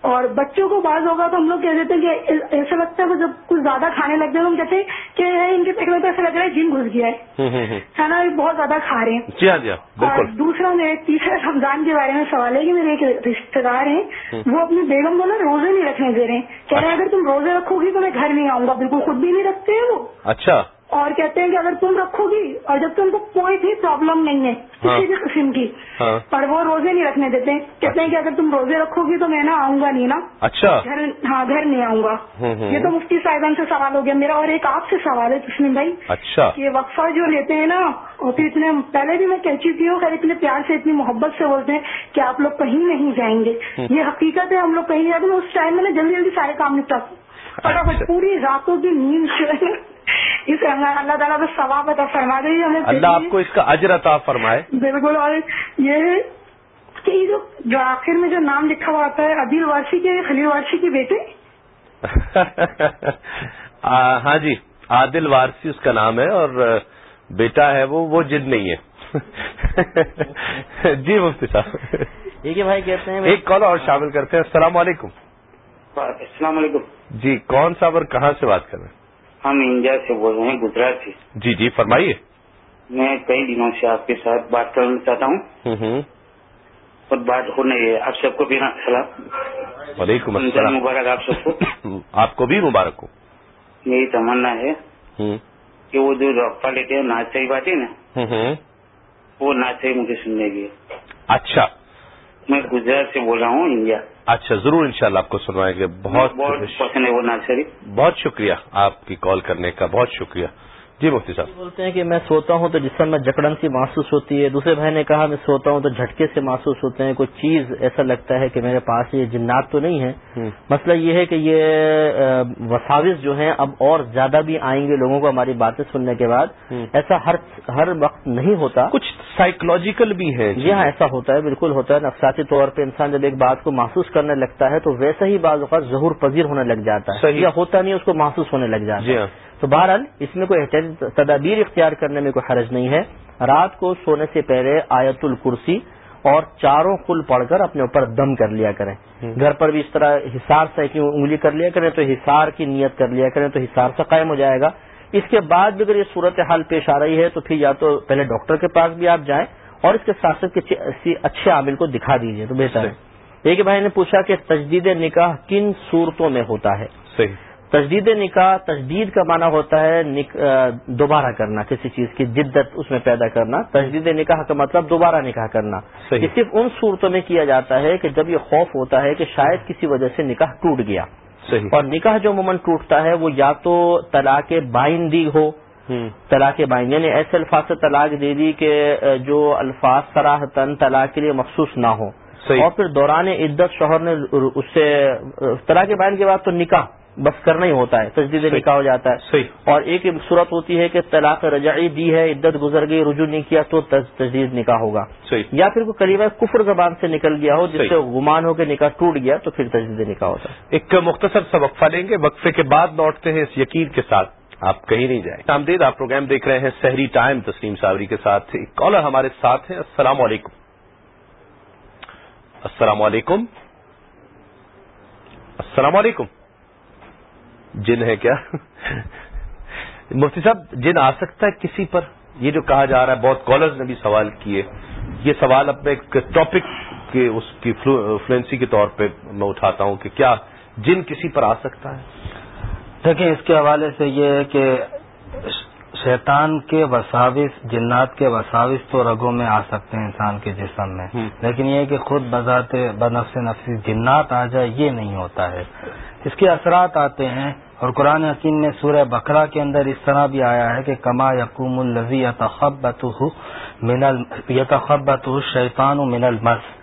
اور بچوں کو بعض ہوگا تو ہم لوگ کہہ دیتے ہیں کہ ایسا لگتا ہے کہ جب کچھ زیادہ کھانے لگ جائے تو ہم کہتے ہیں کہ ان کے پیٹ میں تو ایسا لگ رہا ہے جن گھس گیا ہے۔ ہوں ہوں ہوں۔ ہے نا یہ بہت زیادہ کھا رہے ہیں۔ جی ہاں جی ہاں اور دوسرا میرے تیسرا رمضان کے بارے میں سوال ہے کہ میرے ایک رشتے دار ہیں وہ اپنی بیگم کو نا روزے نہیں رکھنے دے رہے ہیں۔ کہہ رہے ہیں اگر تم روزے رکھو گی تو میں گھر نہیں آؤں گا بالکل خود بھی نہیں رکھتے ہیں وہ۔ اچھا۔ اور کہتے ہیں کہ اگر تم رکھو گی اور جب تم کو کوئی بھی پرابلم نہیں ہے ہاں۔ کسی بھی قسم کی ہاں۔ پر وہ روزے نہیں رکھنے دیتے۔ کہتے ہیں کہ اگر تم روزے رکھو گی تو میں نا آؤں گا نہیں نا اچھا۔ گھر ہاں گھر نہیں آؤں گا۔ یہ تو مفتی صاحبان سے سوال ہو گیا۔ میرا اور ایک آپ سے سوال ہے تسلیم بھائی۔ اچھا۔ یہ وقفہ جو لیتے ہیں نا اور پھر اتنے پہلے بھی میں کہہ چکی ہوں خیر اتنے پیار سے اتنی محبت سے بولتے ہیں کہ آپ لوگ کہیں نہیں جائیں گے۔ یہ حقیقت ہے ہم لوگ کہیں جاتے میں اس ٹائم میں نا جلدی جلدی سارے کام نپٹا فٹافٹ اچھا۔ پوری راتوں کی نیند جو ہے نا اس اللہ تعالیٰ بس ثواب عطا فرما دے ہمیں اللہ آپ کو اس کا اجر عطا فرمائے۔ بالکل اور یہ ہے کہ یہ جو جو آخر میں جو نام لکھا ہوا آتا ہے عدیل وارسی کے خلیل وارسی کے بیٹے؟ ہاں جی عادل وارسی اس کا نام ہے اور بیٹا ہے وہ وہ جد نہیں ہے۔ جی مفتی صاحب۔ ایک ہی بھائی کہتے ہیں۔ ایک کال اور شامل کرتے ہیں۔ السلام علیکم۔ السلام علیکم۔ جی کون صاحب اور کہاں سے بات کر رہے ہیں؟ ہم انڈیا سے بول رہے ہیں گجرات سے۔ جی جی فرمائیے۔ میں کئی دنوں سے آپ کے ساتھ بات کرنا چاہتا ہوں۔ اور بات ہو نہیں ہے۔ آپ سب کو بھی سلام۔ وعلیکم السلام۔ مبارک آپ سب کو۔ [LAUGHS] آپ کو بھی مبارک ہو۔ میری تمنا ہے کہ وہ جو رقبہ لیتے ہیں ناچ صحیح بات ہے نا وہ ناچ صحیح مجھے سننے کی اچھا۔ میں گجرات سے بول رہا ہوں انڈیا۔ اچھا ضرور انشاءاللہ آپ کو سنوائیں گے۔ بہت بہت بہت شکریہ آپ کی کال کرنے کا بہت شکریہ۔ جی مفتی صاحب۔ بولتے ہیں کہ میں سوتا ہوں تو جسم میں جکڑن سی محسوس ہوتی ہے۔ دوسرے بھائی نے کہا میں سوتا ہوں تو جھٹکے سے محسوس ہوتے ہیں۔ کوئی چیز ایسا لگتا ہے کہ میرے پاس یہ جنات تو نہیں ہے مسئلہ یہ ہے کہ یہ وساوس جو ہیں اب اور زیادہ بھی آئیں گے لوگوں کو ہماری باتیں سننے کے بعد۔ ایسا ہر ہر وقت نہیں ہوتا۔ کچھ سائیکولوجیکل بھی ہے۔ جی ہاں ایسا ہوتا ہے بالکل ہوتا ہے۔ نفساتی طور پہ انسان جب ایک بات کو محسوس کرنے لگتا ہے تو ویسا ہی بعض اوقات ظہور پذیر ہونے لگ جاتا ہے۔ یا ہوتا نہیں اس کو محسوس ہونے لگ جاتا جی ہے ہاں۔ تو بہرحال اس میں کوئی تدابیر اختیار کرنے میں کوئی حرج نہیں ہے۔ رات کو سونے سے پہلے آیت الکرسی اور چاروں کل پڑھ کر اپنے اوپر دم کر لیا کریں۔ گھر پر بھی اس طرح حصار سے کی انگلی کر لیا کریں تو حصار کی نیت کر لیا کریں تو حصار سے قائم ہو جائے گا۔ اس کے بعد بھی اگر یہ صورت حال پیش آ رہی ہے تو پھر یا تو پہلے ڈاکٹر کے پاس بھی آپ جائیں اور اس کے ساتھ ساتھ کسی اچھے عامل کو دکھا دیجیے تو بہتر ہے۔ ایک بھائی نے پوچھا کہ تجدید نکاح کن صورتوں میں ہوتا ہے؟ صحیح۔ تجدید نکاح تجدید کا معنی ہوتا ہے نک... دوبارہ کرنا کسی چیز کی جدت اس میں پیدا کرنا۔ تجدید نکاح کا مطلب دوبارہ نکاح کرنا۔ یہ صرف ان صورتوں میں کیا جاتا ہے کہ جب یہ خوف ہوتا ہے کہ شاید کسی وجہ سے نکاح ٹوٹ گیا۔ صحیح۔ اور نکاح جو عموماً ٹوٹتا ہے وہ یا تو طلاق بائندی ہو طلاق بائن یعنی ایسے الفاظ سے طلاق دے دی کہ جو الفاظ سراہتن طلاق کے لیے مخصوص نہ ہو۔ اور پھر دوران عدت شوہر نے اس سے طلاق بائن کے بعد تو نکاح۔ بس کرنا ہی ہوتا ہے تجدید. نکاح ہو جاتا ہے۔ صحیح۔ اور ایک صورت ہوتی ہے کہ طلاق رجعی دی ہے عدت گزر گئی رجوع نہیں کیا تو تج- تجدید نکاح ہوگا۔ صحیح۔ یا پھر کوئی کلمہ کفر زبان سے نکل گیا ہو جس. سے گمان ہو کہ نکاح ٹوٹ گیا تو پھر تجدید نکاح ہوتا ہے۔ ایک مختصر سا وقفہ لیں گے۔ وقفے کے بعد لوٹتے ہیں اس یقین کے ساتھ۔ آپ کہیں نہیں جائیں۔ آمدید آپ پروگرام دیکھ رہے ہیں سحری ٹائم تسلیم صابری کے ساتھ۔ ایک کالر ہمارے ساتھ ہیں۔ السلام علیکم۔ السلام علیکم۔ السلام علیکم۔ جن ہے کیا؟ مفتی صاحب، جن آ سکتا ہے کسی پر؟ یہ جو کہا جا رہا ہے، بہت کالرز نے بھی سوال کیے۔ یہ سوال اپنے ایک ٹاپک کے اس کی فلوئنسی کے طور پہ میں اٹھاتا ہوں کہ کیا جن کسی پر آ سکتا ہے؟ دیکھیں، اس کے حوالے سے یہ ہے کہ شیطان کے وساوس جنات کے وساوس تو رگوں میں آ سکتے ہیں انسان کے جسم میں۔ لیکن یہ کہ خود بذات بنفس نفسی جنات آ جائے یہ نہیں ہوتا ہے۔ اس کے اثرات آتے ہیں اور قرآن حکیم میں سورہ بکرا کے اندر اس طرح بھی آیا ہے کہ کما یقوم الزی یتخبت من یتخبت شیطان من المس۔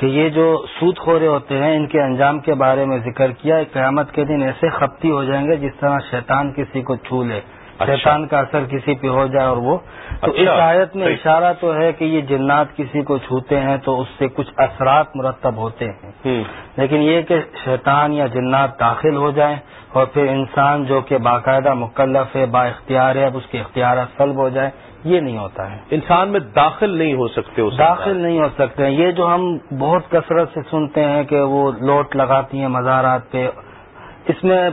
کہ یہ جو سود خورے ہوتے ہیں ان کے انجام کے بارے میں ذکر کیا قیامت کے دن ایسے خپتی ہو جائیں گے جس طرح شیطان کسی کو چھو لے۔ شیطان کا اثر کسی پہ ہو جائے اور وہ۔ تو اس اچھا، آیت میں۔ اشارہ تو ہے کہ یہ جنات کسی کو چھوتے ہیں تو اس سے کچھ اثرات مرتب ہوتے ہیں۔ لیکن یہ کہ شیطان یا جنات داخل ہو جائیں اور پھر انسان جو کہ باقاعدہ مکلف ہے با اختیار ہے اب اس کے اختیارات سلب ہو جائے یہ نہیں ہوتا ہے۔ انسان میں داخل نہیں ہو سکتے اس داخل نہیں ہو سکتے ہیں۔ یہ جو ہم بہت کثرت سے سنتے ہیں کہ وہ لوٹ لگاتی ہیں مزارات پہ اس میں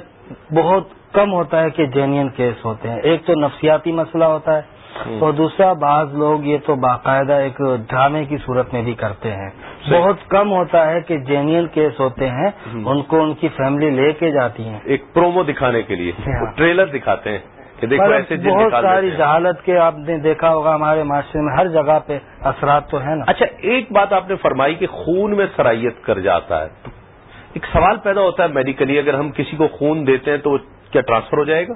بہت کم ہوتا ہے کہ جینین کیس ہوتے ہیں۔ ایک تو نفسیاتی مسئلہ ہوتا ہے اور دوسرا بعض لوگ یہ تو باقاعدہ ایک ڈرامے کی صورت میں بھی کرتے ہیں۔ بہت کم ہوتا ہے کہ جینین کیس ہوتے ہیں ان کو ان کی فیملی لے کے جاتی ہیں۔ ایک پرومو دکھانے کے لیے ہاں۔ ٹریلر دکھاتے ہیں کہ دیکھو پر ایسے جن بہت ساری۔ جہالت کے آپ نے دیکھا ہوگا ہمارے معاشرے میں ہر جگہ پہ اثرات تو ہیں نا۔ اچھا ایک بات آپ نے فرمائی کہ خون میں سرائیت کر جاتا ہے۔ ایک سوال پیدا ہوتا ہے میڈیکلی اگر ہم کسی کو خون دیتے ہیں تو کیا ٹرانسفر ہو جائے گا؟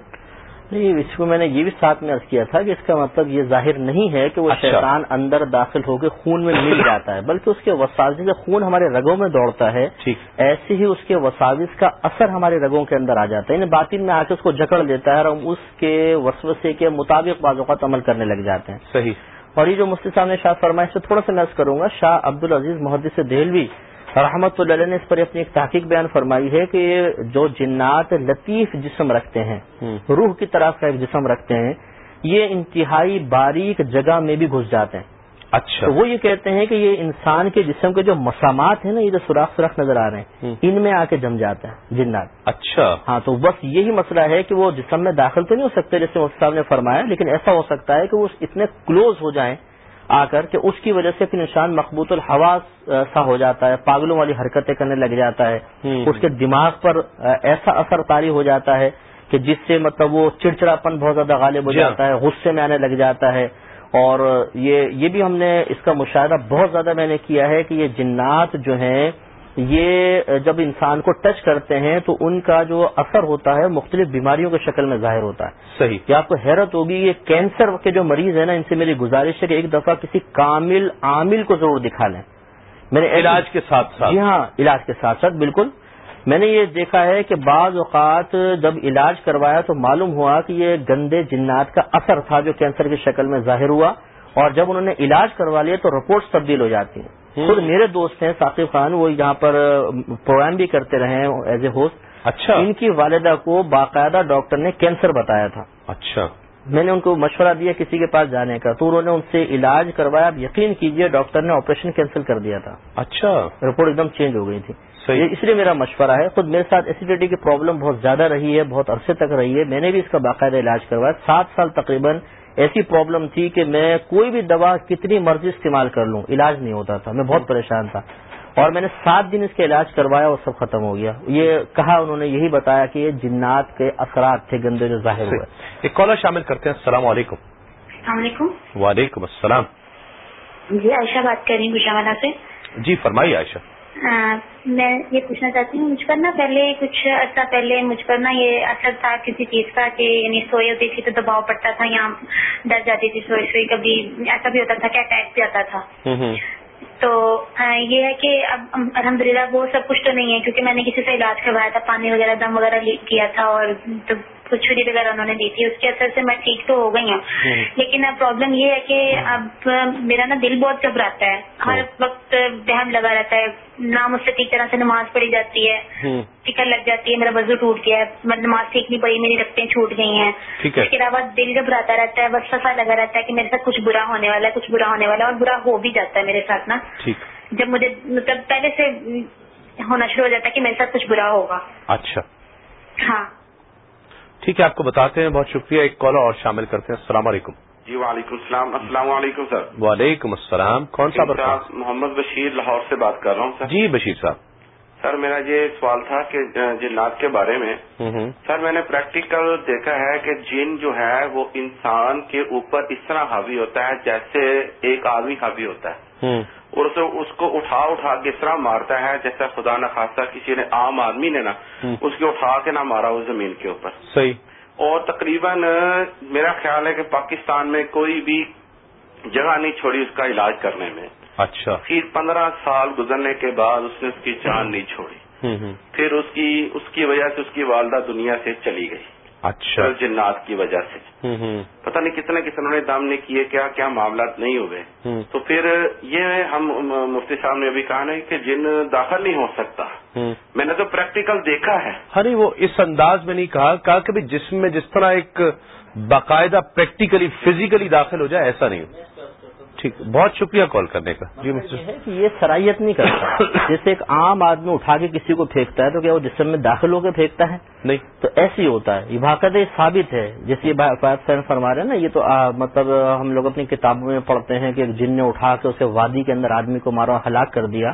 نہیں اس کو میں نے یہ بھی ساتھ میں عرض کیا تھا کہ اس کا مطلب یہ ظاہر نہیں ہے کہ وہ اچھا۔ شیطان اندر داخل ہو کے خون میں مل جاتا ہے بلکہ اس کے وساوس جیسے خون ہمارے رگوں میں دوڑتا ہے ایسے ہی اس کے وساوس کا اثر ہمارے رگوں کے اندر آ جاتا ہے۔ یعنی باطن میں آ کے اس کو جکڑ لیتا ہے اور ہم اس کے وسوسے کے مطابق بعض اوقات عمل کرنے لگ جاتے ہیں۔ صحیح۔ اور یہ جو مفتی صاحب نے شاہ فرمایا اس سے تھوڑا سا نرس کروں گا شاہ عبد العزیز محدث دہلوی رحمت اللہ علیہ نے اس پر اپنی ایک تحقیق بیان فرمائی ہے کہ جو جنات لطیف جسم رکھتے ہیں روح کی طرح کا ایک جسم رکھتے ہیں یہ انتہائی باریک جگہ میں بھی گھس جاتے ہیں۔ اچھا۔ تو وہ یہ کہتے ہیں کہ یہ انسان کے جسم کے جو مسامات ہیں نا یہ جو سوراخ سوراخ نظر آ رہے ہیں ان میں آ کے جم جاتا ہے جنات۔ اچھا۔ ہاں تو بس یہی مسئلہ ہے کہ وہ جسم میں داخل تو نہیں ہو سکتے جیسے مفتی صاحب نے فرمایا لیکن ایسا ہو سکتا ہے کہ وہ اتنے کلوز ہو جائیں آ کر کہ اس کی وجہ سے پھر انسان مقبوط الحواس سا ہو جاتا ہے پاگلوں والی حرکتیں کرنے لگ جاتا ہے۔ اس کے دماغ پر ایسا اثر طاری ہو جاتا ہے کہ جس سے مطلب وہ چڑچڑاپن بہت زیادہ غالب ہو جی ہاں۔ جاتا ہے غصے میں آنے لگ جاتا ہے۔ اور یہ یہ بھی ہم نے اس کا مشاہدہ بہت زیادہ میں نے کیا ہے کہ یہ جنات جو ہیں یہ جب انسان کو ٹچ کرتے ہیں تو ان کا جو اثر ہوتا ہے مختلف بیماریوں کی شکل میں ظاہر ہوتا ہے۔ صحیح۔ کہ آپ کو حیرت ہوگی یہ کینسر کے جو مریض ہیں نا ان سے میری گزارش ہے کہ ایک دفعہ کسی کامل عامل کو ضرور دکھا لیں۔ میں نے علاج کے ساتھ ساتھ۔ جی ہاں علاج کے ساتھ ساتھ بالکل۔ میں نے یہ دیکھا ہے کہ بعض اوقات جب علاج کروایا تو معلوم ہوا کہ یہ گندے جنات کا اثر تھا جو کینسر کی شکل میں ظاہر ہوا اور جب انہوں نے علاج کروا لیا تو رپورٹس تبدیل ہو جاتی ہیں۔ خود میرے دوست ہیں ثاقب خان وہ یہاں پر پروگرام بھی کرتے رہے ہیں ایز اے ہوسٹ اچھا. ان کی والدہ کو باقاعدہ ڈاکٹر نے کینسر بتایا تھا. اچھا. میں نے ان کو مشورہ دیا کسی کے پاس جانے کا تو انہوں نے ان سے علاج کروایا. اب یقین کیجیے ڈاکٹر نے آپریشن کینسل کر دیا تھا. اچھا. رپورٹ ایک دم چینج ہو گئی تھی. یہ اس لیے میرا مشورہ ہے خود میرے ساتھ ایسیڈیٹی کی پرابلم بہت زیادہ رہی ہے بہت عرصے تک رہی ہے. میں نے بھی اس کا باقاعدہ علاج کروایا. سات سال تقریباً ایسی پرابلم تھی کہ میں کوئی بھی دوا کتنی مرضی استعمال کر لوں علاج نہیں ہوتا تھا میں بہت پریشان تھا۔ اور میں نے سات دن اس کا علاج کروایا اور سب ختم ہو گیا۔ یہ کہا انہوں نے یہی بتایا کہ یہ جنات کے اثرات تھے گندے جو ظاہر ہوئے۔ ایک کالر شامل کرتے ہیں۔ السلام علیکم۔ السلام علیکم۔ وعلیکم السلام۔ جی عائشہ بات کر رہی ہوں سے۔ جی فرمائیے عائشہ۔ میں یہ پوچھنا چاہتی ہوں مجھ پر نا پہلے کچھ عرصہ پہلے مجھ پر نا یہ اثر تھا کسی چیز کا کہ یعنی سوئی ہوتی تھی تو دباؤ پڑتا تھا یا ڈر جاتی تھی سوئی سوئی کبھی ایسا بھی ہوتا تھا کہ اٹیک بھی آتا تھا۔ تو یہ ہے کہ اب الحمد وہ سب کچھ تو نہیں ہے کیونکہ میں نے کسی سے علاج کروایا تھا پانی وغیرہ دم وغیرہ کیا تھا اور کچھ چھری وغیرہ انہوں نے دی تھی اس کے اثر سے میں ٹھیک تو ہو گئی ہوں۔ لیکن اب پرابلم یہ ہے کہ اب میرا نا دل بہت گھبراتا ہے۔ ہر وقت بہم لگا رہتا ہے۔ نہ مجھ سے ٹھیک طرح سے نماز پڑھی جاتی ہے۔ فکر لگ جاتی ہے میرا وضو ٹوٹ گیا ہے۔ نماز سیکھ نہیں پڑی میری رقطیں چھوٹ گئی ہیں۔ اس کے علاوہ دل گھبراتا رہتا ہے بس سفا لگا رہتا ہے کہ میرے ساتھ کچھ برا ہونے والا ہے کچھ برا ہونے والا ہے اور برا ہو بھی جاتا ہے میرے ساتھ نا۔ جب مجھے مطلب پہلے سے ہونا شروع ہو جاتا ہے کہ میرے ساتھ کچھ برا ہوگا۔ اچھا۔ ہاں۔ ٹھیک ہے آپ کو بتاتے ہیں بہت شکریہ ایک کالر اور شامل کرتے ہیں۔ السلام علیکم۔ جی وعلیکم السلام۔ السلام علیکم سر۔ وعلیکم السلام۔ کون سا محمد بشیر لاہور سے بات کر رہا ہوں سر۔ جی بشیر صاحب۔ سر میرا یہ سوال تھا کہ جنات کے بارے میں۔ سر میں نے پریکٹیکل دیکھا ہے کہ جن جو ہے وہ انسان کے اوپر اس طرح حاوی ہوتا ہے جیسے ایک آدمی حاوی ہوتا ہے۔ اور اسے اس کو اٹھا اٹھا کے اس طرح مارتا ہے جیسا خدا نخواستہ کسی نے عام آدمی نے نا اس کے اٹھا کے نہ مارا اس زمین کے اوپر۔ صحیح۔ اور تقریباً میرا خیال ہے کہ پاکستان میں کوئی بھی جگہ نہیں چھوڑی اس کا علاج کرنے میں۔ اچھا۔ پھر پندرہ سال گزرنے کے بعد اس نے اس کی جان نہیں چھوڑی۔ پھر اس کی اس کی وجہ سے اس کی والدہ دنیا سے چلی گئی۔ اچھا۔ جنات کی وجہ سے۔ پتہ نہیں کتنے کتنے نے دام نے کیے کیا کیا معاملات نہیں ہوئے۔ تو پھر یہ ہم مفتی صاحب نے ابھی کہا نہیں کہ جن داخل نہیں ہو سکتا۔ میں نے تو پریکٹیکل دیکھا ہے۔ ہاں نہیں وہ اس انداز میں نہیں کہا کہا کہ جسم میں جس طرح ایک باقاعدہ پریکٹیکلی فزیکلی داخل ہو جائے ایسا نہیں ہو۔ ٹھیک بہت شکریہ کال کرنے کا۔ جی ہے کہ یہ سرائیت نہیں کرتا۔ [COUGHS] جیسے ایک عام آدمی اٹھا کے کسی کو پھینکتا ہے تو کیا وہ جسم میں داخل ہو کے پھینکتا ہے؟ نہیں۔ تو ایسے ہی ہوتا ہے۔ یہ یہ ثابت ہے۔ جیسے یہ فیض فرما رہے ہیں نا یہ تو مطلب ہم لوگ اپنی کتابوں میں پڑھتے ہیں کہ جن نے اٹھا کے اسے وادی کے اندر آدمی کو مارا ہلاک کر دیا۔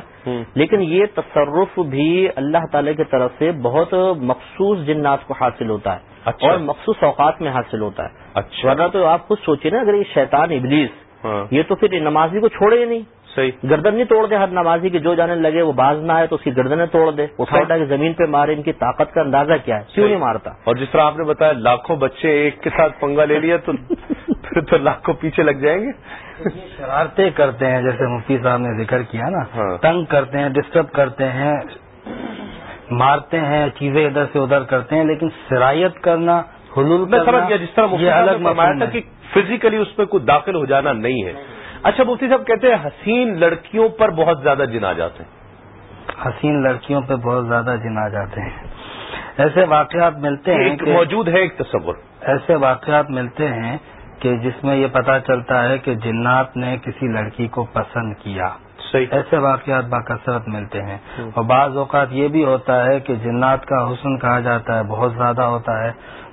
لیکن یہ تصرف بھی اللہ تعالی کی طرف سے بہت مخصوص جنات کو حاصل ہوتا ہے۔ اور مخصوص اوقات میں حاصل ہوتا ہے۔ اچھا۔ ورنہ تو آپ خود سوچیں نا اگر یہ شیطان ابلیس یہ تو پھر نمازی کو چھوڑے ہی نہیں۔ صحیح۔ گردن نہیں توڑ دے ہر نمازی کی جو جانے لگے وہ باز نہ آئے تو اس کی گردنیں توڑ دے۔ اٹھا اٹھا کے زمین پہ مارے ان کی طاقت کا اندازہ کیا ہے؟ کیوں نہیں مارتا؟ اور جس طرح آپ نے بتایا لاکھوں بچے ایک کے ساتھ پنگا لے لیا تو [LAUGHS] پھر تو لاکھوں پیچھے لگ جائیں گے۔ شرارتیں کرتے ہیں جیسے مفتی صاحب نے ذکر کیا نا۔ تنگ کرتے ہیں ڈسٹرب کرتے ہیں مارتے ہیں چیزیں ادھر سے ادھر کرتے ہیں لیکن سرایت کرنا حلول میں سمجھ گیا جس طرح یہ الگ فرمایا تھا کہ فزیکلی اس میں کوئی داخل ہو جانا نہیں ہے۔ اچھا مفتی صاحب کہتے ہیں حسین لڑکیوں پر بہت زیادہ جن آ جاتے ہیں۔ حسین لڑکیوں پہ بہت زیادہ جن آ جاتے ہیں۔ ایسے واقعات ملتے ہیں موجود ہے ایک تصور۔ ایسے واقعات ملتے ہیں کہ جس میں یہ پتا چلتا ہے کہ جنات نے کسی لڑکی کو پسند کیا۔ صحیح۔ ایسے واقعات باکثرت ملتے ہیں۔ اور بعض اوقات یہ بھی ہوتا ہے کہ جنات کا حسن کہا جاتا ہے بہت زیادہ ہوتا ہے۔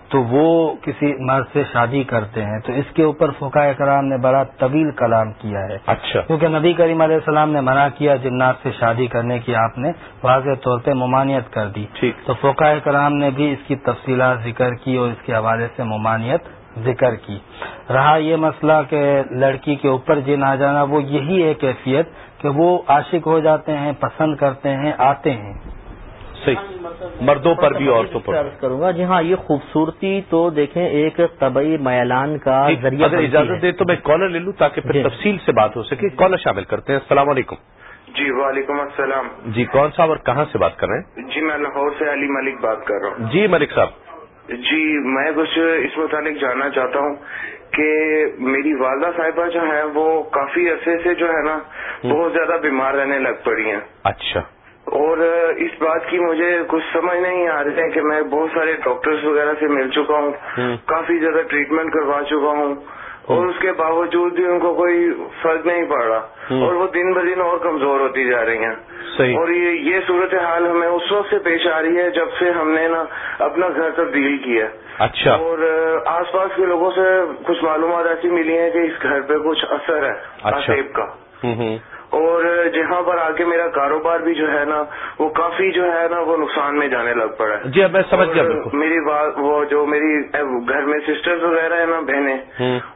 تو وہ کسی مرد سے شادی کرتے ہیں تو اس کے اوپر فقہ کرام نے بڑا طویل کلام کیا ہے۔ اچھا۔ کیونکہ نبی کریم علیہ السلام نے منع کیا جنات سے شادی کرنے کی آپ نے واضح طور پہ ممانعت کر دی۔ تو فقہ کرام نے بھی اس کی تفصیلات ذکر کی اور اس کے حوالے سے ممانعت ذکر کی۔ رہا یہ مسئلہ کہ لڑکی کے اوپر جن آ جانا وہ یہی ہے کیفیت کہ وہ عاشق ہو جاتے ہیں پسند کرتے ہیں آتے ہیں۔ صحیح۔ مردوں پر بھی عورتوں پر کروں گا۔ جی ہاں یہ خوبصورتی تو دیکھیں ایک طبی میلان کا جی، ذریعہ اگر اجازت۔ دے تو میں کالر لے لوں تاکہ پھر جی۔ تفصیل سے بات ہو سکے۔ کالر شامل کرتے ہیں۔ السلام علیکم۔ جی وعلیکم السلام۔ جی کون صاحب اور کہاں سے بات کر رہے ہیں؟ جی میں لاہور سے علی ملک بات کر رہا جی ملک صاحب۔ ہوں جی میں کچھ اس متعلق جاننا چاہتا ہوں کہ میری والدہ صاحبہ جو ہیں وہ کافی عرصے سے جو ہے نا بہت زیادہ بیمار رہنے لگ پڑی ہیں۔ اچھا۔ اور اس بات کی مجھے کچھ سمجھ نہیں آ رہی ہے کہ میں بہت سارے ڈاکٹرز وغیرہ سے مل چکا ہوں۔ کافی زیادہ ٹریٹمنٹ کروا چکا ہوں۔ اور اس کے باوجود بھی ان کو کوئی فرق نہیں پڑ رہا۔ اور وہ دن بدن اور کمزور ہوتی جا رہی ہیں۔ اور یہ یہ صورتحال ہمیں اس وقت سے پیش آ رہی ہے جب سے ہم نے نا اپنا گھر تبدیل کیا۔ اچھا۔ اور آس پاس کے لوگوں سے کچھ معلومات ایسی ملی ہیں کہ اس گھر پہ کچھ اثر ہے۔ اچھا۔ آسیب کا۔ اور جہاں پر آ کے میرا کاروبار بھی جو ہے نا وہ کافی جو ہے نا وہ نقصان میں جانے لگ پڑا ہے۔ جی اب میں سمجھ گیا میری بات وہ جو میری گھر میں سسٹرز وغیرہ ہیں نا بہنیں۔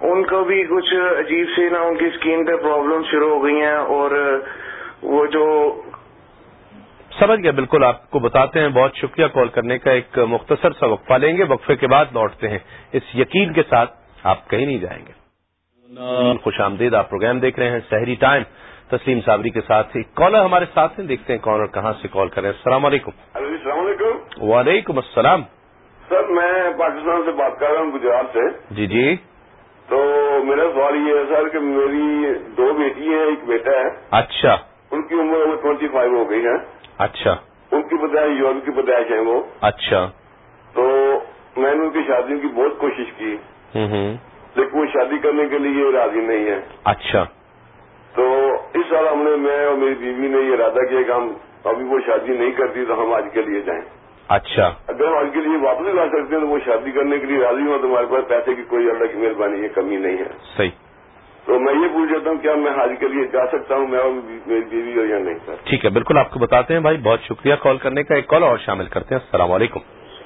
ان کو بھی کچھ عجیب سی نا ان کی اسکین پہ پرابلم شروع ہو گئی ہیں اور وہ جو سمجھ گیا بالکل آپ کو بتاتے ہیں۔ بہت شکریہ کال کرنے کا ایک مختصر سا وقفہ لیں گے۔ وقفے کے بعد لوٹتے ہیں۔ اس یقین کے ساتھ آپ کہیں نہیں جائیں گے۔ خوش آمدید آپ پروگرام دیکھ رہے ہیں۔ شہری ٹائم۔ تسلیم صابری کے ساتھ ایک کالر ہمارے ساتھ ہیں دیکھتے ہیں کون اور کہاں سے کال کر رہے ہیں السلام علیکم۔ السلام علیکم۔ وعلیکم السلام۔ سر میں پاکستان سے بات کر رہا ہوں گجرات سے۔ جی جی۔ تو میرا سوال یہ ہے سر کہ میری دو بیٹی ہیں ایک بیٹا ہے۔ اچھا۔ ان کی عمر ابھی ٹوینٹی فائیو ہو گئی ہے۔ اچھا۔ ان کی پیدائش یورپ کی پیدائش ہے وہ۔ اچھا۔ تو میں نے ان کی شادی کی بہت کوشش کی۔ لیکن وہ شادی کرنے کے لیے راضی نہیں ہے اچھا۔ تو اس سال ہم نے میں اور میری بیوی نے یہ ارادہ کیا کہ ہم ابھی وہ شادی نہیں کرتی تو ہم آج کے لیے جائیں۔ اچھا۔ اگر ہم آج کے لیے واپس لا سکتے ہیں تو وہ شادی کرنے کے لیے راضی ہوں تو ہمارے پاس پیسے کی کوئی اللہ کی مہربانی ہے کمی نہیں ہے۔ صحیح۔ تو میں یہ پوچھ لیتا ہوں کیا میں حاج کے لیے جا سکتا ہوں میں اور میری بیوی ہو یا نہیں سر۔ ٹھیک ہے بالکل آپ کو بتاتے ہیں بھائی بہت شکریہ کال کرنے کا ایک کال اور شامل کرتے ہیں۔ السلام علیکم۔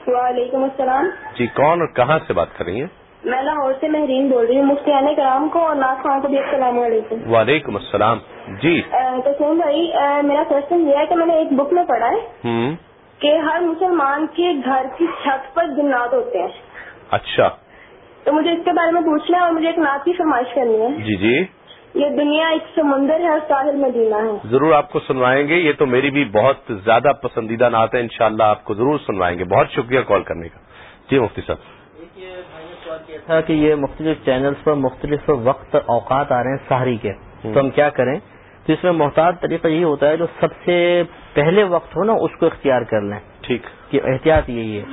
وعلیکم السلام۔ جی کون اور کہاں سے بات کر رہی ہیں؟ میں لاہور سے مہرین بول رہی ہوں مفتیان کرام کو اور ناز خان کو بھی السلام علیکم۔ وعلیکم السلام۔ جی۔ تسلیم بھائی میرا کوشچن یہ ہے کہ میں نے ایک بک میں پڑھا ہے کہ ہر مسلمان کے گھر کی چھت پر جنات ہوتے ہیں۔ اچھا۔ تو مجھے اس کے بارے میں پوچھنا ہے اور مجھے ایک نعت کی فرمائش کرنی ہے۔ جی جی۔ یہ دنیا ایک سمندر ہے اور ساحل مدینہ ہے۔ ضرور آپ کو سنوائیں گے۔ یہ تو میری بھی بہت زیادہ پسندیدہ نعت ہے۔ انشاءاللہ آپ کو ضرور سنوائیں گے۔ بہت شکریہ کال کرنے کا۔ جی مفتی صاحب۔ یہ تھا کہ یہ مختلف چینلز پر مختلف وقت اوقات آ رہے ہیں سہری کے۔ تو ہم کیا کریں؟ تو اس میں محتاط طریقہ یہی ہوتا ہے جو سب سے پہلے وقت ہو نا اس کو اختیار کر لیں۔ ٹھیک۔ کہ احتیاط یہی ہے۔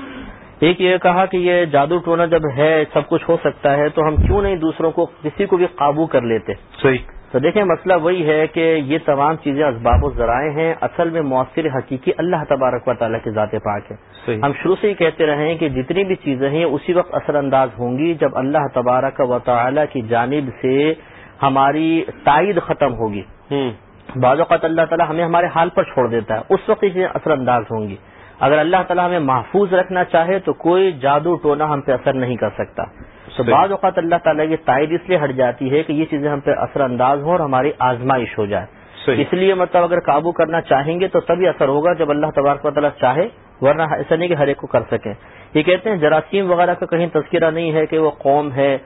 ایک یہ کہا کہ یہ جادو ٹونا جب ہے سب کچھ ہو سکتا ہے تو ہم کیوں نہیں دوسروں کو کسی کو بھی قابو کر لیتے؟ صحیح۔ تو دیکھیں مسئلہ وہی ہے کہ یہ تمام چیزیں اسباب و ذرائع ہیں اصل میں مؤثر حقیقی اللہ تبارک و تعالیٰ کی ذات پاک ہے ہم شروع سے ہی کہتے رہے ہیں کہ جتنی بھی چیزیں ہیں اسی وقت اثر انداز ہوں گی جب اللہ تبارک و تعالیٰ کی جانب سے ہماری تائید ختم ہوگی۔ بعض اوقات اللہ تعالیٰ ہمیں ہمارے حال پر چھوڑ دیتا ہے اس وقت یہ چیزیں اثر انداز ہوں گی۔ اگر اللہ تعالیٰ ہمیں محفوظ رکھنا چاہے تو کوئی جادو ٹونا ہم پہ اثر نہیں کر سکتا۔ بعض اوقات اللہ تعالیٰ کی تائید اس لیے ہٹ جاتی ہے کہ یہ چیزیں ہم پہ اثر انداز ہوں اور ہماری آزمائش ہو جائے. اس لیے مطلب اگر قابو کرنا چاہیں گے تو تبھی اثر ہوگا جب اللہ تبارک و تعالیٰ چاہے ورنہ ایسا نہیں کہ ہر ایک کو کر سکیں. یہ کہتے ہیں جراثیم وغیرہ کا کہیں تذکرہ نہیں ہے کہ وہ قوم ہے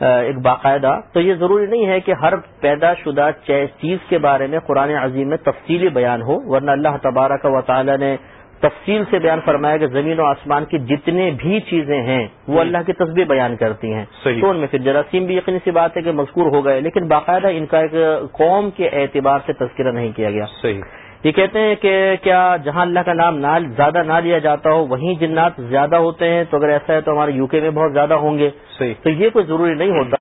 ایک باقاعدہ. تو یہ ضروری نہیں ہے کہ ہر پیدا شدہ چیز کے بارے میں قرآن عظیم میں تفصیلی بیان ہو ورنہ اللہ تبارک و تعالیٰ نے تفصیل سے بیان فرمایا کہ زمین و آسمان کی جتنے بھی چیزیں ہیں وہ اللہ کی تصویر بیان کرتی ہیں۔ تو ان میں پھر جراثیم بھی یقینی سی بات ہے کہ مذکور ہو گئے لیکن باقاعدہ ان کا ایک قوم کے اعتبار سے تذکرہ نہیں کیا گیا۔ صحیح۔ یہ کہتے ہیں کہ کیا جہاں اللہ کا نام نہ زیادہ نہ لیا جاتا ہو وہیں جنات زیادہ ہوتے ہیں تو اگر ایسا ہے تو ہمارے یو کے میں بہت زیادہ ہوں گے۔ صحیح۔ تو یہ کوئی ضروری نہیں ہوتا۔